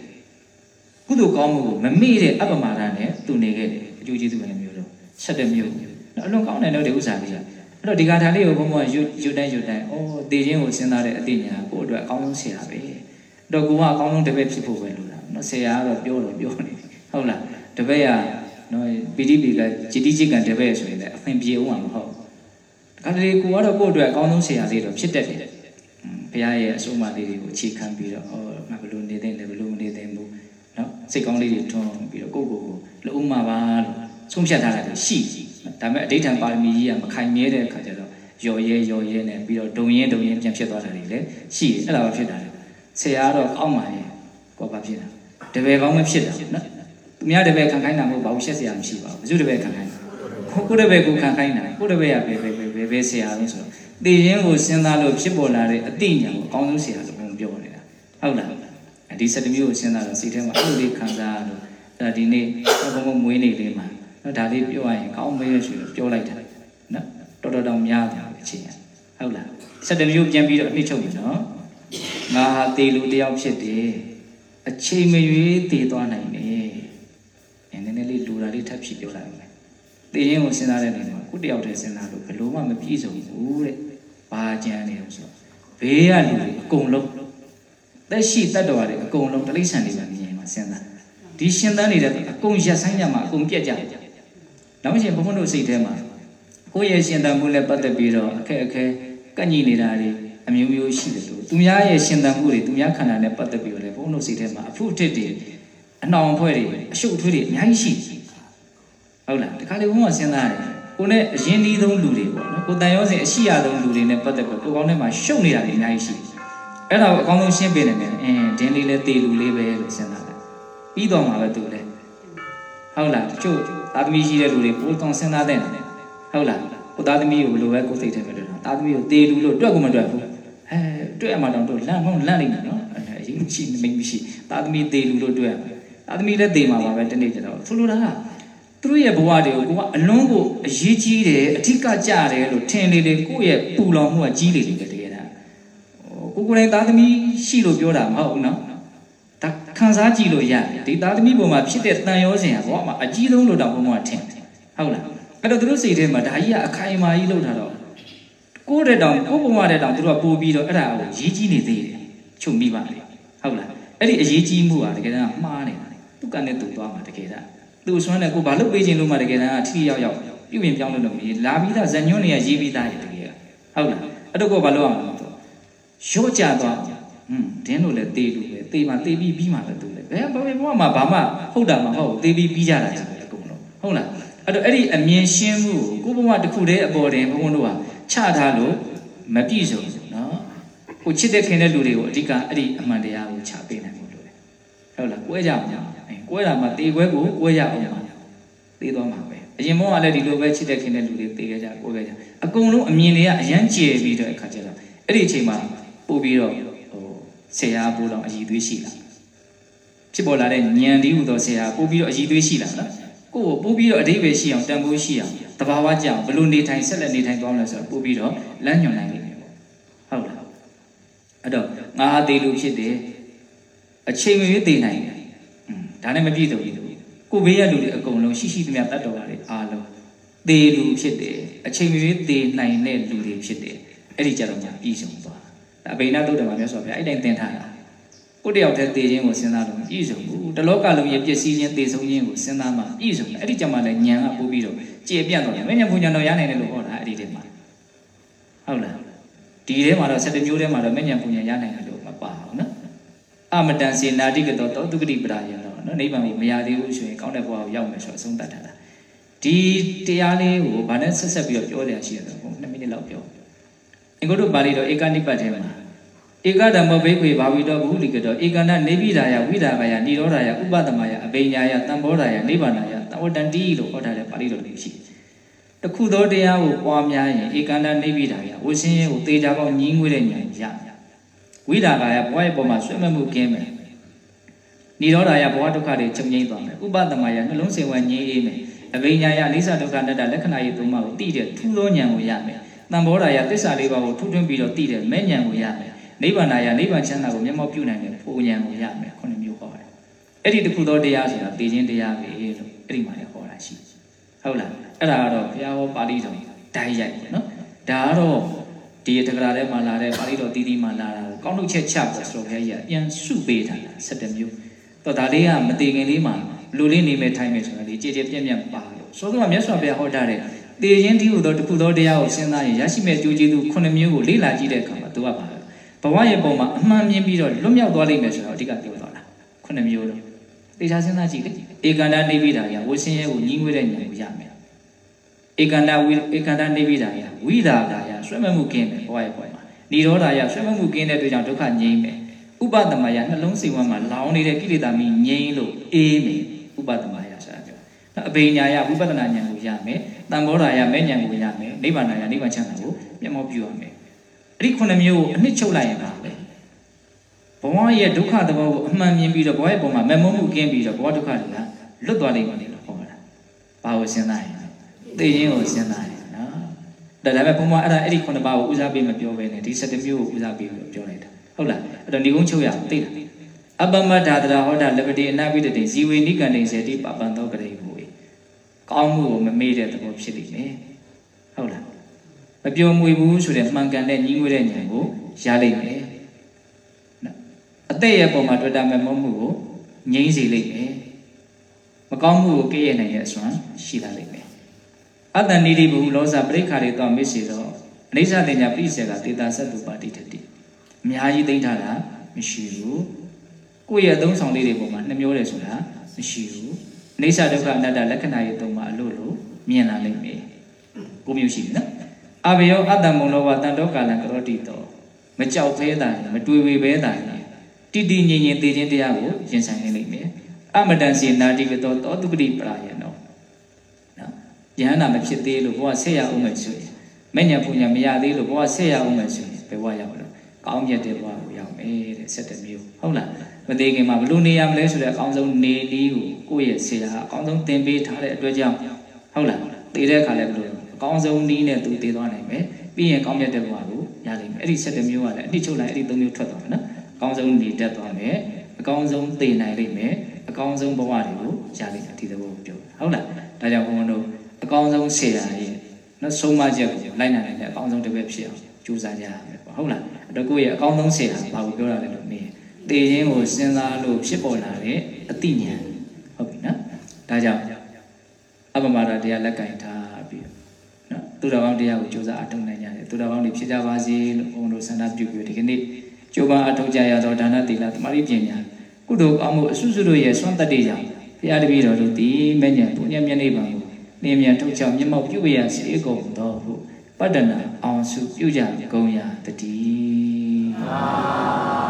ကုသိုလ်ကောင်းမှုကိုမမေ့တဲ့အပ္ပမာဒနဲ့သူနေခဲ့တယ်အကျိုးကျေးဇူးပဲမျိုးတော့ဆက်တဲ့မျိုးနော် အလွန်ကောင်းတဲ့တော့ဒီဥစ္စာလေးကအဲ့တော့ဒီကထာလေးကိုဘုံဘုံရွရွတိုင်းရွတိုင်းဩတေခြင်းကိုစဉ်းစားတဲ့အသိဉာဏ်ကိုအတွက်အကောင်းဆုံးဆရာပဲအဲ့တော့ကိုကအကောင်းဆုံးတစ်ပည့်ဖြစ်ဖို့ပဲလိုတာနော်ဆရာကတော့ပြောတော့ပြောနေဟုတ်လားတစ်ပည့်ကနော် PDP ကဂျီတီဂျီကန်တစ်ပည့်ဆိုရင်လည်းအသင်ပြေအောင်မှာမဟုတ်ဒါကြလေကိုကတော့ကိုယ့်အတွက်အကောင်းဆုံးဆရာလေးတော့ဖြစ်တတ်တယ်ဘုရားရဲ့အဆုံးအမလေးတွေကိုအခြေခံပြီးတော့ဩငါဘလို့နေတဲ့လဲဘလို့နေသိဘူးနော်စိတ်ကောင်းလေးတွေထွန်းပြီးတော့ကိုယ့်ကိုယ်ကိုလုံးမပါလို့ဆုံးဖြတ်ထားတာရှိ ဒါပေမဲ့အဋိဌံပါရမီကြီးကမခိုင်မြဲတဲ့အခါကျတော့ယော်ရဲယော်ရဲနဲ့ပြီးတော့ဒုံရင်ဒုံရင်ပြန်ဖြစ်သွားတာတွေလည်းရှိတယ်အဲ့ဒါပဲဖြစ်တာလေဆရာကတော့ကောင်းပါရဲ့ကိုဘာဖြစ်တာတပည့်ကောင်းမဖြစ်တာနော်သူများတပည့်ခံခိုင်းတာမဟုတ်ပါဘူးရှက်စရာမရှိပါဘူးဘယ်သူတပည့်ခံခိုင်းတာကိုတပည့်ကိုခံခိုင်းတာကိုတပည့်ကဘယ်ဘယ်ဘယ်ဘယ်ဘယ်ဆရာလို့ဆိုတော့သိရင်ကိုစဉ်းစားလို့ဖြစ်ပေါ်လာတဲ့အတိညာကိုအကောင်းဆုံးဆရာလို့ဘုံပြောနေတာဟုတ်လားဒီစက်တမျိုးကိုစဉ်းစားတော့စိတ်ထဲမှာအဲ့လိုလေးခံစားရလို့အဲ့ဒါဒီနေ့ဘုံဘုံမွေးနေ့လေးမှာ နော်ဒါလေးပြောရရင်ကောင်းမေးရဆိုလို့ပြောလိုက်တာနော်တော်တော်တောင်များတယ်အချင်းဟုတ်လားစက်တမျိုးပြန်ပြီးတော့အနှစ်ချုပ်ပြီနော်ငါဟာတေလူတယောက်ဖြစ်တယ်အချိန်မရွေးတည်သွားနိုင်တယ်နည်းနည်းလေးလူတာလေးထပ်ဖြစ်ပြောလိုက်မယ်တည်ရင်ကိုစဉ်းစားတဲ့နေမှာကိုတယောက်တည်းစဉ်းစားလို့ဘယ်လိုမှမပြည့်စုံဘူးတဲ့ဘာကြမ်းနေလို့ဆိုတော့ဘေးကလူတွေအကုန်လုံးသက်ရှိတတ်တော်တွေအကုန်လုံးတိရစ္ဆာန်တွေပဲမြင်မှာစဉ်းစားဒီရှင်သန်းနေတဲ့အကုန်ရက်ဆိုင်ကြမှာအကုန်ပြက်ကြတယ် နောက်ရှင်ဘုန်းဘုန်းတို့စိတ်ထဲမှာကိုယ့်ရဲ့ရှင်သန်မှုနဲ့ပတ်သက်ပြီးတော့အခက်အခဲကန့်ညီနေတာတွေအမျိုးမျိုးရှိတယ်လို့သူများရဲ့ရှင်သန်မှုတွေသူများခန္ဓာနဲ့ပတ်သက်ပြီးတော့လေဘုန်းတို့စိတ်ထဲမှာအဖို့အထစ်တွေအနှောင်ဖွဲ့တွေအရှုပ်အထွေးတွေအများကြီးရှိဟုတ်လားဒီခါလေးဘုန်းကစဉ်းစားတယ်ကိုနဲ့အရင်ဒီဆုံးလူတွေပေါ့နော်ကိုတန်ရောစင်အရှိရဆုံးလူတွေနဲ့ပတ်သက်ပြီးကိုကောင်းထဲမှာရှုပ်နေတာတွေအများကြီးရှိအဲ့ဒါကိုအကောင်းဆုံးရှင်းပြနေတယ်အင်းဒင်းလေးလဲတေလူလေးပဲလို့စဉ်းစားတယ်ပြီးတော့မှပဲသူလဲဟုတ်လားတချို့ သားသမီးရှိတဲ့လူတွေပိုးတောင်စဉ်းစားတဲ့တယ်ဟုတ်လားကိုသားသမီးကိုဘယ်လိုပဲကိုစိတ်ထဲပဲတွေ့တာသားသမီးကိုတေလူလို့တွက်ကိုမတွက်ဘူးဟဲတွေ့ရမှတော့တို့လန့်မုံလန့်နေတယ်နော်အဲ့ဒါအရင်ရှိမိမရှိသားသမီးတေလူလို့တွက်ရမယ်သားသမီးလည်းတေမှာပါပဲတနေ့ကျတော့ဆိုလိုတာကသူတို့ရဲ့ဘဝတွေကိုကိုကအလွန်ကိုအရေးကြီးတယ်အထစ်ကကြတယ်လို့ထင်နေတယ်ကိုယ့်ရဲ့ပူလောင်မှုကကြီးလေလေတကယ်တမ်းကိုကိုယ်တိုင်သားသမီးရှိလို့ပြောတာမဟုတ်ဘူးနော်ဒါ ခံစားကြည့်လို့ရတယ်ဒီသားသမီးပုံမှာဖြစ်တဲ့တန်ရောစဉ်ကဘောမှာအကြီးဆုံးလို့တောင်ဘုံကထင်တယ်ဟုတ်လားအဲ့တော့သူတို့စိတ်ထဲမှာဒါကြီးကအခိုင်အမာကြီးလောက်ထားတော့ကိုယ့်တဲ့တောင်ကိုယ့်ဘဝတဲ့တောင်သူတို့ကပို့ပြီးတော့အဲ့ဒါကိုရေးကြီးနေသေးတယ်ချုပ်မိပါလေဟုတ်လားအဲ့ဒီအရေးကြီးမှုဟာတကယ်တမ်းမှားနေတာသူကနဲ့သူသွားမှာတကယ်တမ်းသူ့ဆွမ်းနဲ့ကိုဘာလို့ပေးခြင်းလို့မှတကယ်တမ်းအထီးရောက်ရောက်ပြုပြင်ပြောင်းလို့လို့မရလာပြီးသားဇညွန်းနေရရေးပြီးသားရတကယ်ဟုတ်လားအဲ့တော့ကိုဘာလို့အောင်လဲတော့ရော့ကြသွား ဟွန်းဒင်းလို့လည်းတေးလို့ပဲတေးမှတေးပြီးပြီးမှလည်းသူလည်းဘယ်ဘယ်ဘဝမှာဘာမှဟုတ်တာမဟုတ်တေးပြီးပြီးကြတာကြီးအကုန်လုံးဟုတ်လားအဲ့တော့အဲ့ဒီအမြင်ရှင်းမှုကိုကိုဘဝတစ်ခုတည်းအပေါ်တင်ဘုန်းဘုန်းတို့ဟာချထားလို့မပြည့်စုံဘူးနော်ကိုချစ်တဲ့ခင်တဲ့လူတွေကိုအဓိကအဲ့ဒီအမှန်တရားကိုချပေးနိုင်ဖို့လိုတယ်ဟုတ်လားကွဲကြမှာအဲကွဲတာမှတေခွဲကိုကွဲရအောင်ပါတေသွားမှာပဲအအရင်ဘဝကလည်းဒီလိုပဲချစ်တဲ့ခင်တဲ့လူတွေသိခဲ့ကြကိုယ်ခဲ့ကြအကုန်လုံးအမြင်တွေကအရန်ကျယ်ပြီးတော့အခါကျတော့အဲ့ဒီအချိန်မှာပို့ပြီးတော့ဟို ဆရာပို့တော့အည်သွေးရှိလာဖြစ်ပေါ်လာတဲ့ဉာဏ်ဒီဟုသောဆရာပို့ပြီးတော့အည်သွေးရှိလာနော်ကိုယ့်ကိုပို့ပြီးတော့အဓိပ္ပာယ်ရှိအောင်တန်ဖိုးရှိအောင်တဘာဝကြောင်ဘလို့နေထိုင်ဆက်လက်နေထိုင်သွားမလဲဆိုတော့ပို့ပြီးတော့လမ်းညွှန်နိုင်လိမ့်မယ်ပေါ့ဟုတ်လားအဲ့တော့ငါဟာတေလူဖြစ်တယ်အချိန်မရွေးတည်နိုင်တယ်อืมဒါနဲ့မပြည့်စုံဘူးကိုဘေးရလူတွေအကုန်လုံးရှိရှိသမျှတတ်တော်ပါလေအားလုံးသေလူဖြစ်တယ်အချိန်မရွေးသေနိုင်တဲ့လူတွေဖြစ်တယ်အဲ့ဒီကြတော့ညာပြည့်စုံသွားဒါ အဘိနာတုတ်တယ်မှာမြတ်စွာဘုရားအဲ့တိုင်းသင်ထားတာကိုတယောက်တည်းသေခြင်းကိုစဉ်းစားလို့မပြည့်စုံဘူးတလောကလုံးရဲ့ပျက်စီးခြင်းသေဆုံးခြင်းကိုစဉ်းစားမှပြည့်စုံတယ်အဲ့ဒီကြမှာလည်းဉာဏ်ကပို့ပြီးတော့ကျေပြန့်သွားတယ်မဉ္ဇဉ်ဘုံဉာဏ်တော်ရနိုင်တယ်လို့ဟောတာအဲ့ဒီထဲမှာဟုတ်လားဒီထဲမှာတော့7မျိုးထဲမှာတော့မဉ္ဇဉ်ဘုံဉာဏ်ရနိုင်တယ်လို့မပါဘူးနော်အမတန်စေနာတိကတောတောတုကတိပရာယံတော့နော်နိဗ္ဗာန်ကိုမရသေးဘူးဆိုရင်ကောင်းတဲ့ဘဝကိုရောက်မယ်ဆိုတော့အဆုံးသတ်ထားတာဒီတရားလေးကိုဗာနဲ့ဆက်ဆက်ပြီးတော့ပြောတယ်ရှိရတယ်ဘုံ2မိနစ်လောက်ပြော အင်္ဂုတ္တပါဠိတော်ဧကနိပတ်ထဲမှာဧကဓမ္မဘိက္ခွေဘာဝိတောဘုလိကတောဧကန္တနေပိဒါယဝိဒါကယနိရောဓယဥပဒမယအဘိညာယတံဘောဓာယနိဗ္ဗာန်ယသဝတ္တန္တိလို့ဟောထားတဲ့ပါဠိတော်လေးရှိတယ်တခုသောတရားကိုပွားများရင်ဧကန္တနေပိဒါယဝဆင်းရဲကိုသေချာပေါင်းညီးငွေတဲ့ဉာဏ်ရဝိဒါကယဘဝရဲ့ပုံမှာဆွဲမဲ့မှုကင်းမယ်နိရောဓယဘဝဒုက္ခတွေချုပ်ငြိမ်းသွားမယ်ဥပဒမယနှလုံးစင်ဝဲငြိမ်းအေးမယ်အဘိညာယအိသဒုက္ခအနတ္တလက္ခဏာရေးသုံးပါးကိုသိတဲ့ထူးသောဉာဏ်ကိုရမယ် တံဘောဓာယသစ္စာလေးပါးကိုထုထွင်းပြီးတော့သိတဲ့မဲ့ဉာဏ်ကိုရမယ်နိဗ္ဗာန်ယနိဗ္ဗာန်ချမ်းသာကိုမျက်မှောက်ပြုနိုင်တဲ့ပုံဉာဏ်ကိုရမယ်ခုနှစ်မျိုးဟောတယ်အဲ့ဒီတခုသောတရားဆိုတာသိခြင်းတရားပဲလို့အဲ့ဒီမှာလည်းဟောတာရှိဟုတ်လားအဲ့ဒါကတော့ဘုရားဟောပါဠိတော်ဓာတ်ရိုက်ပေါ့နော်ဒါကတော့ဒီတက္ကရာထဲမှာလာတဲ့ပါဠိတော်တီးတီးမှာလာတာကိုကောင်းထုတ်ချက်ချဖို့ဆိုတော့ဘုရားကြီးကပြန်စုပေးထားတာ7မျိုးတော့ဒါလေးကမတည်ခင်လေးမှာလူလေးနေမဲ့ထိုင်မဲ့ဆိုတာဒီကြည်ကြည်ပြည့်ပြည့်ပါလို့ဆိုတော့မြတ်စွာဘုရားဟောထားတဲ့ တည်ရင်ဒီဟုသောတခုသောတရားကိုစဉ်းစားရင်ရရှိမဲ့ကြိုးကျေးဇူး9မျိုးကိုလေ့လာကြည့်တဲ့အခါမှာသူကပါဘဝရဲ့ပုံမှာအမှန်မြင်ပြီးတော့လွတ်မြောက်သွားလိမ့်မယ်ဆိုတော့အဓိကပြောသွားတာ9မျိုးတော့တေချာစဉ်းစားကြည့်လေဧကန္တနေပိတာရဝဆင်းရဲကိုညီးငွေတဲ့ဉာဏ်ကိုရမယ်ဧကန္တဝိဧကန္တနေပိတာရဝိဒါကာယဆွဲမဲ့မှုကင်းမယ်ဘဝရဲ့ပုံမှာនិရောဓာယဆွဲမဲ့မှုကင်းတဲ့အတွက်ကြောင့်ဒုက္ခငြိမ်းမယ်ဥပဒမယနှလုံးစိတ်ဝမ်းမှာလောင်နေတဲ့ကိလေသာမီငြိမ်းလို့အေးမယ်ဥပဒမ ယဆိုတာပြောနောက်အဘိညာယဝိပဿနာဉာဏ်ကိုရမယ်တံဘောဓာယမဲ့ဉာဏ်ကိုရမယ်နိဗ္ဗာန်ယနိဗ္ဗာန်ချမ်းသာကိုမျက်မှောက်ပြုရမယ်အဲ့ဒီခုနှစ်မျိုးကိုအနှစ်ချုပ်လိုက်ရင်ပါပဲဘဝရဲ့ဒုက္ခသဘောကိုအမှန်မြင်ပြီးတော့ဘဝရဲ့ပုံမှာမမုန်းမှုကင်းပြီးတော့ဘဝဒုက္ခတွေကလွတ်သွားလိမ့်မယ်လို့ဟောတာဘာကိုစဉ်းစားရင်သိခြင်းကိုစဉ်းစားရင်နော်ဒါဒါပေမဲ့ဘုံမအဲ့ဒါအဲ့ဒီခုနှစ်ပါးကိုဦးစားပေးမပြောဘဲနဲ့ဒီ7မျိုးကိုဦးစားပေးပြီးပြောလိုက်တာဟုတ်လားအဲ့တော့ဒီကုန်းချုပ်ရသိတာအပမဒါတရာဟောတာလပတိအနာပိတတိဇီဝေနိကန္တိစေတိပပံသောပရိဘူ ကောင်းမှုကိုမမေ့တဲ့သဘောဖြစ်လိမ့်မယ်ဟုတ်လားမပြောမွေဘူးဆိုတဲ့မှန်ကန်တဲ့ညီးငွေတဲ့ဉာဏ်ကိုရလိမ့်မယ်နော်အသက်ရဲ့ပုံမှာတွေ့တာမဲ့မမှုကိုငြိမ်းစေလိမ့်မယ်မကောင်းမှုကိုကြည့်ရနိုင်ရဲ့အစွမ်းရှိလာလိမ့်မယ်အတ္တနိတိဘုလောဇပရိခါတွေတော့မစ္စည်းတော့အနိစ္စတင်ညာပြိစေကတေတာသတ္တုပါတိတတိအများကြီးသိမ့်ထားတာမရှိဘူးကိုယ့်ရဲ့အသုံးဆောင်လေးတွေပုံမှာနှမျိုးတယ်ဆိုတာမရှိဘူး အိဋ္ဌဒုက္ခအနတ္တလက္ခဏာရေးသုံးပါအလို့လို့မြင်လာလိမ့်မယ်ကိုမျိုးရှိတယ်နော်အဘယောအတ္တမုံလောဘတန်တောကာလံကရောတိတောမကြောက်သေးတာမတွေ့ဝေပဲတာတိတိငြိမ်ငြိမ်သိခြင်းတရားကိုရင်ဆိုင်နိုင်လိမ့်မယ်အမတန်စီနာတိကတောတောတုပတိပရာယနောနော်ယဟန္တာမဖြစ်သေးလို့ဘုရားဆက်ရအောင်မယ်ဆိုရင်မညံပူညာမရသေးလို့ဘုရားဆက်ရအောင်မယ်ဆိုရင်ဘယ်ဘဝရောက်လို့ကောင်းမြတ်တဲ့ဘဝကိုရောက်မယ်တဲ့7မျိုးဟုတ်လား မသေးခင်မှာဘလို့နေရမလဲဆိုတဲ့အကောင်းဆုံးနေနည်းကိုကိုယ့်ရဲ့ဆရာအကောင်းဆုံးသင်ပေးထားတဲ့အတွက်ကြောင့်ဟုတ်လားသေတဲ့အခါလည်းဘလို့အကောင်းဆုံးနည်းနဲ့သူသေသွားနိုင်မယ်ပြီးရင်ကောင်းမြတ်တဲ့ဘဝကိုရလိမ့်မယ်အဲ့ဒီ7မျိုးကလည်းအတိချုပ်လိုက်အဲ့ဒီ3မျိုးထွက်သွားမယ်နော်အကောင်းဆုံးနေတတ်သွားမယ်အကောင်းဆုံးသေနိုင်လိမ့်မယ်အကောင်းဆုံးဘဝတွေကိုရလိမ့်မယ်ဒီသဘောကိုပြောဟုတ်လားဒါကြောင့်ဘုန်းဘုန်းတို့အကောင်းဆုံးဆရာရဲ့နော်ဆုံးမချက်ကိုလိုက်နိုင်တဲ့အကောင်းဆုံးတစ်ပဲဖြစ်အောင်ကြိုးစားကြရမယ်ပေါ့ဟုတ်လားအဲ့တော့ကိုယ့်ရဲ့အကောင်းဆုံးဆရာဘာကိုပြောတာလဲလို့မေး တေခြင်းကိုစဉ်းစားလို့ဖြစ်ပေါ်လာတဲ့အတိညာဟုတ်ပြီနော်ဒါကြောင့်အပမဒတရားလက်ကင်ထားပြီးနော်သူတော်ကောင်းတရားကိုကြိုးစားအထောက်နိုင်ကြတယ်သူတော်ကောင်းတွေဖြစ်ကြပါစေလို့ဘုန်းတို့ဆန္ဒပြုပြီးဒီကနေ့ကြိုးပမ်းအထောက်ကြရသောဒါနသီလသမာဓိပညာကုသိုလ်ကောင်းမှုအစွစုတို့ရဲ့ဆွမ်းတတ္တိကြောင့်ဘုရားတပည့်တော်တို့သည်မဲ့ညာပုညမျက်နှိပ်ပါကိုနေမြန်ထုတ်ချောက်မျက်မှောက်ပြုရစေကုန်သောဟုပတ္တနာအောင်စုပြုကြကုန်ရာတည်း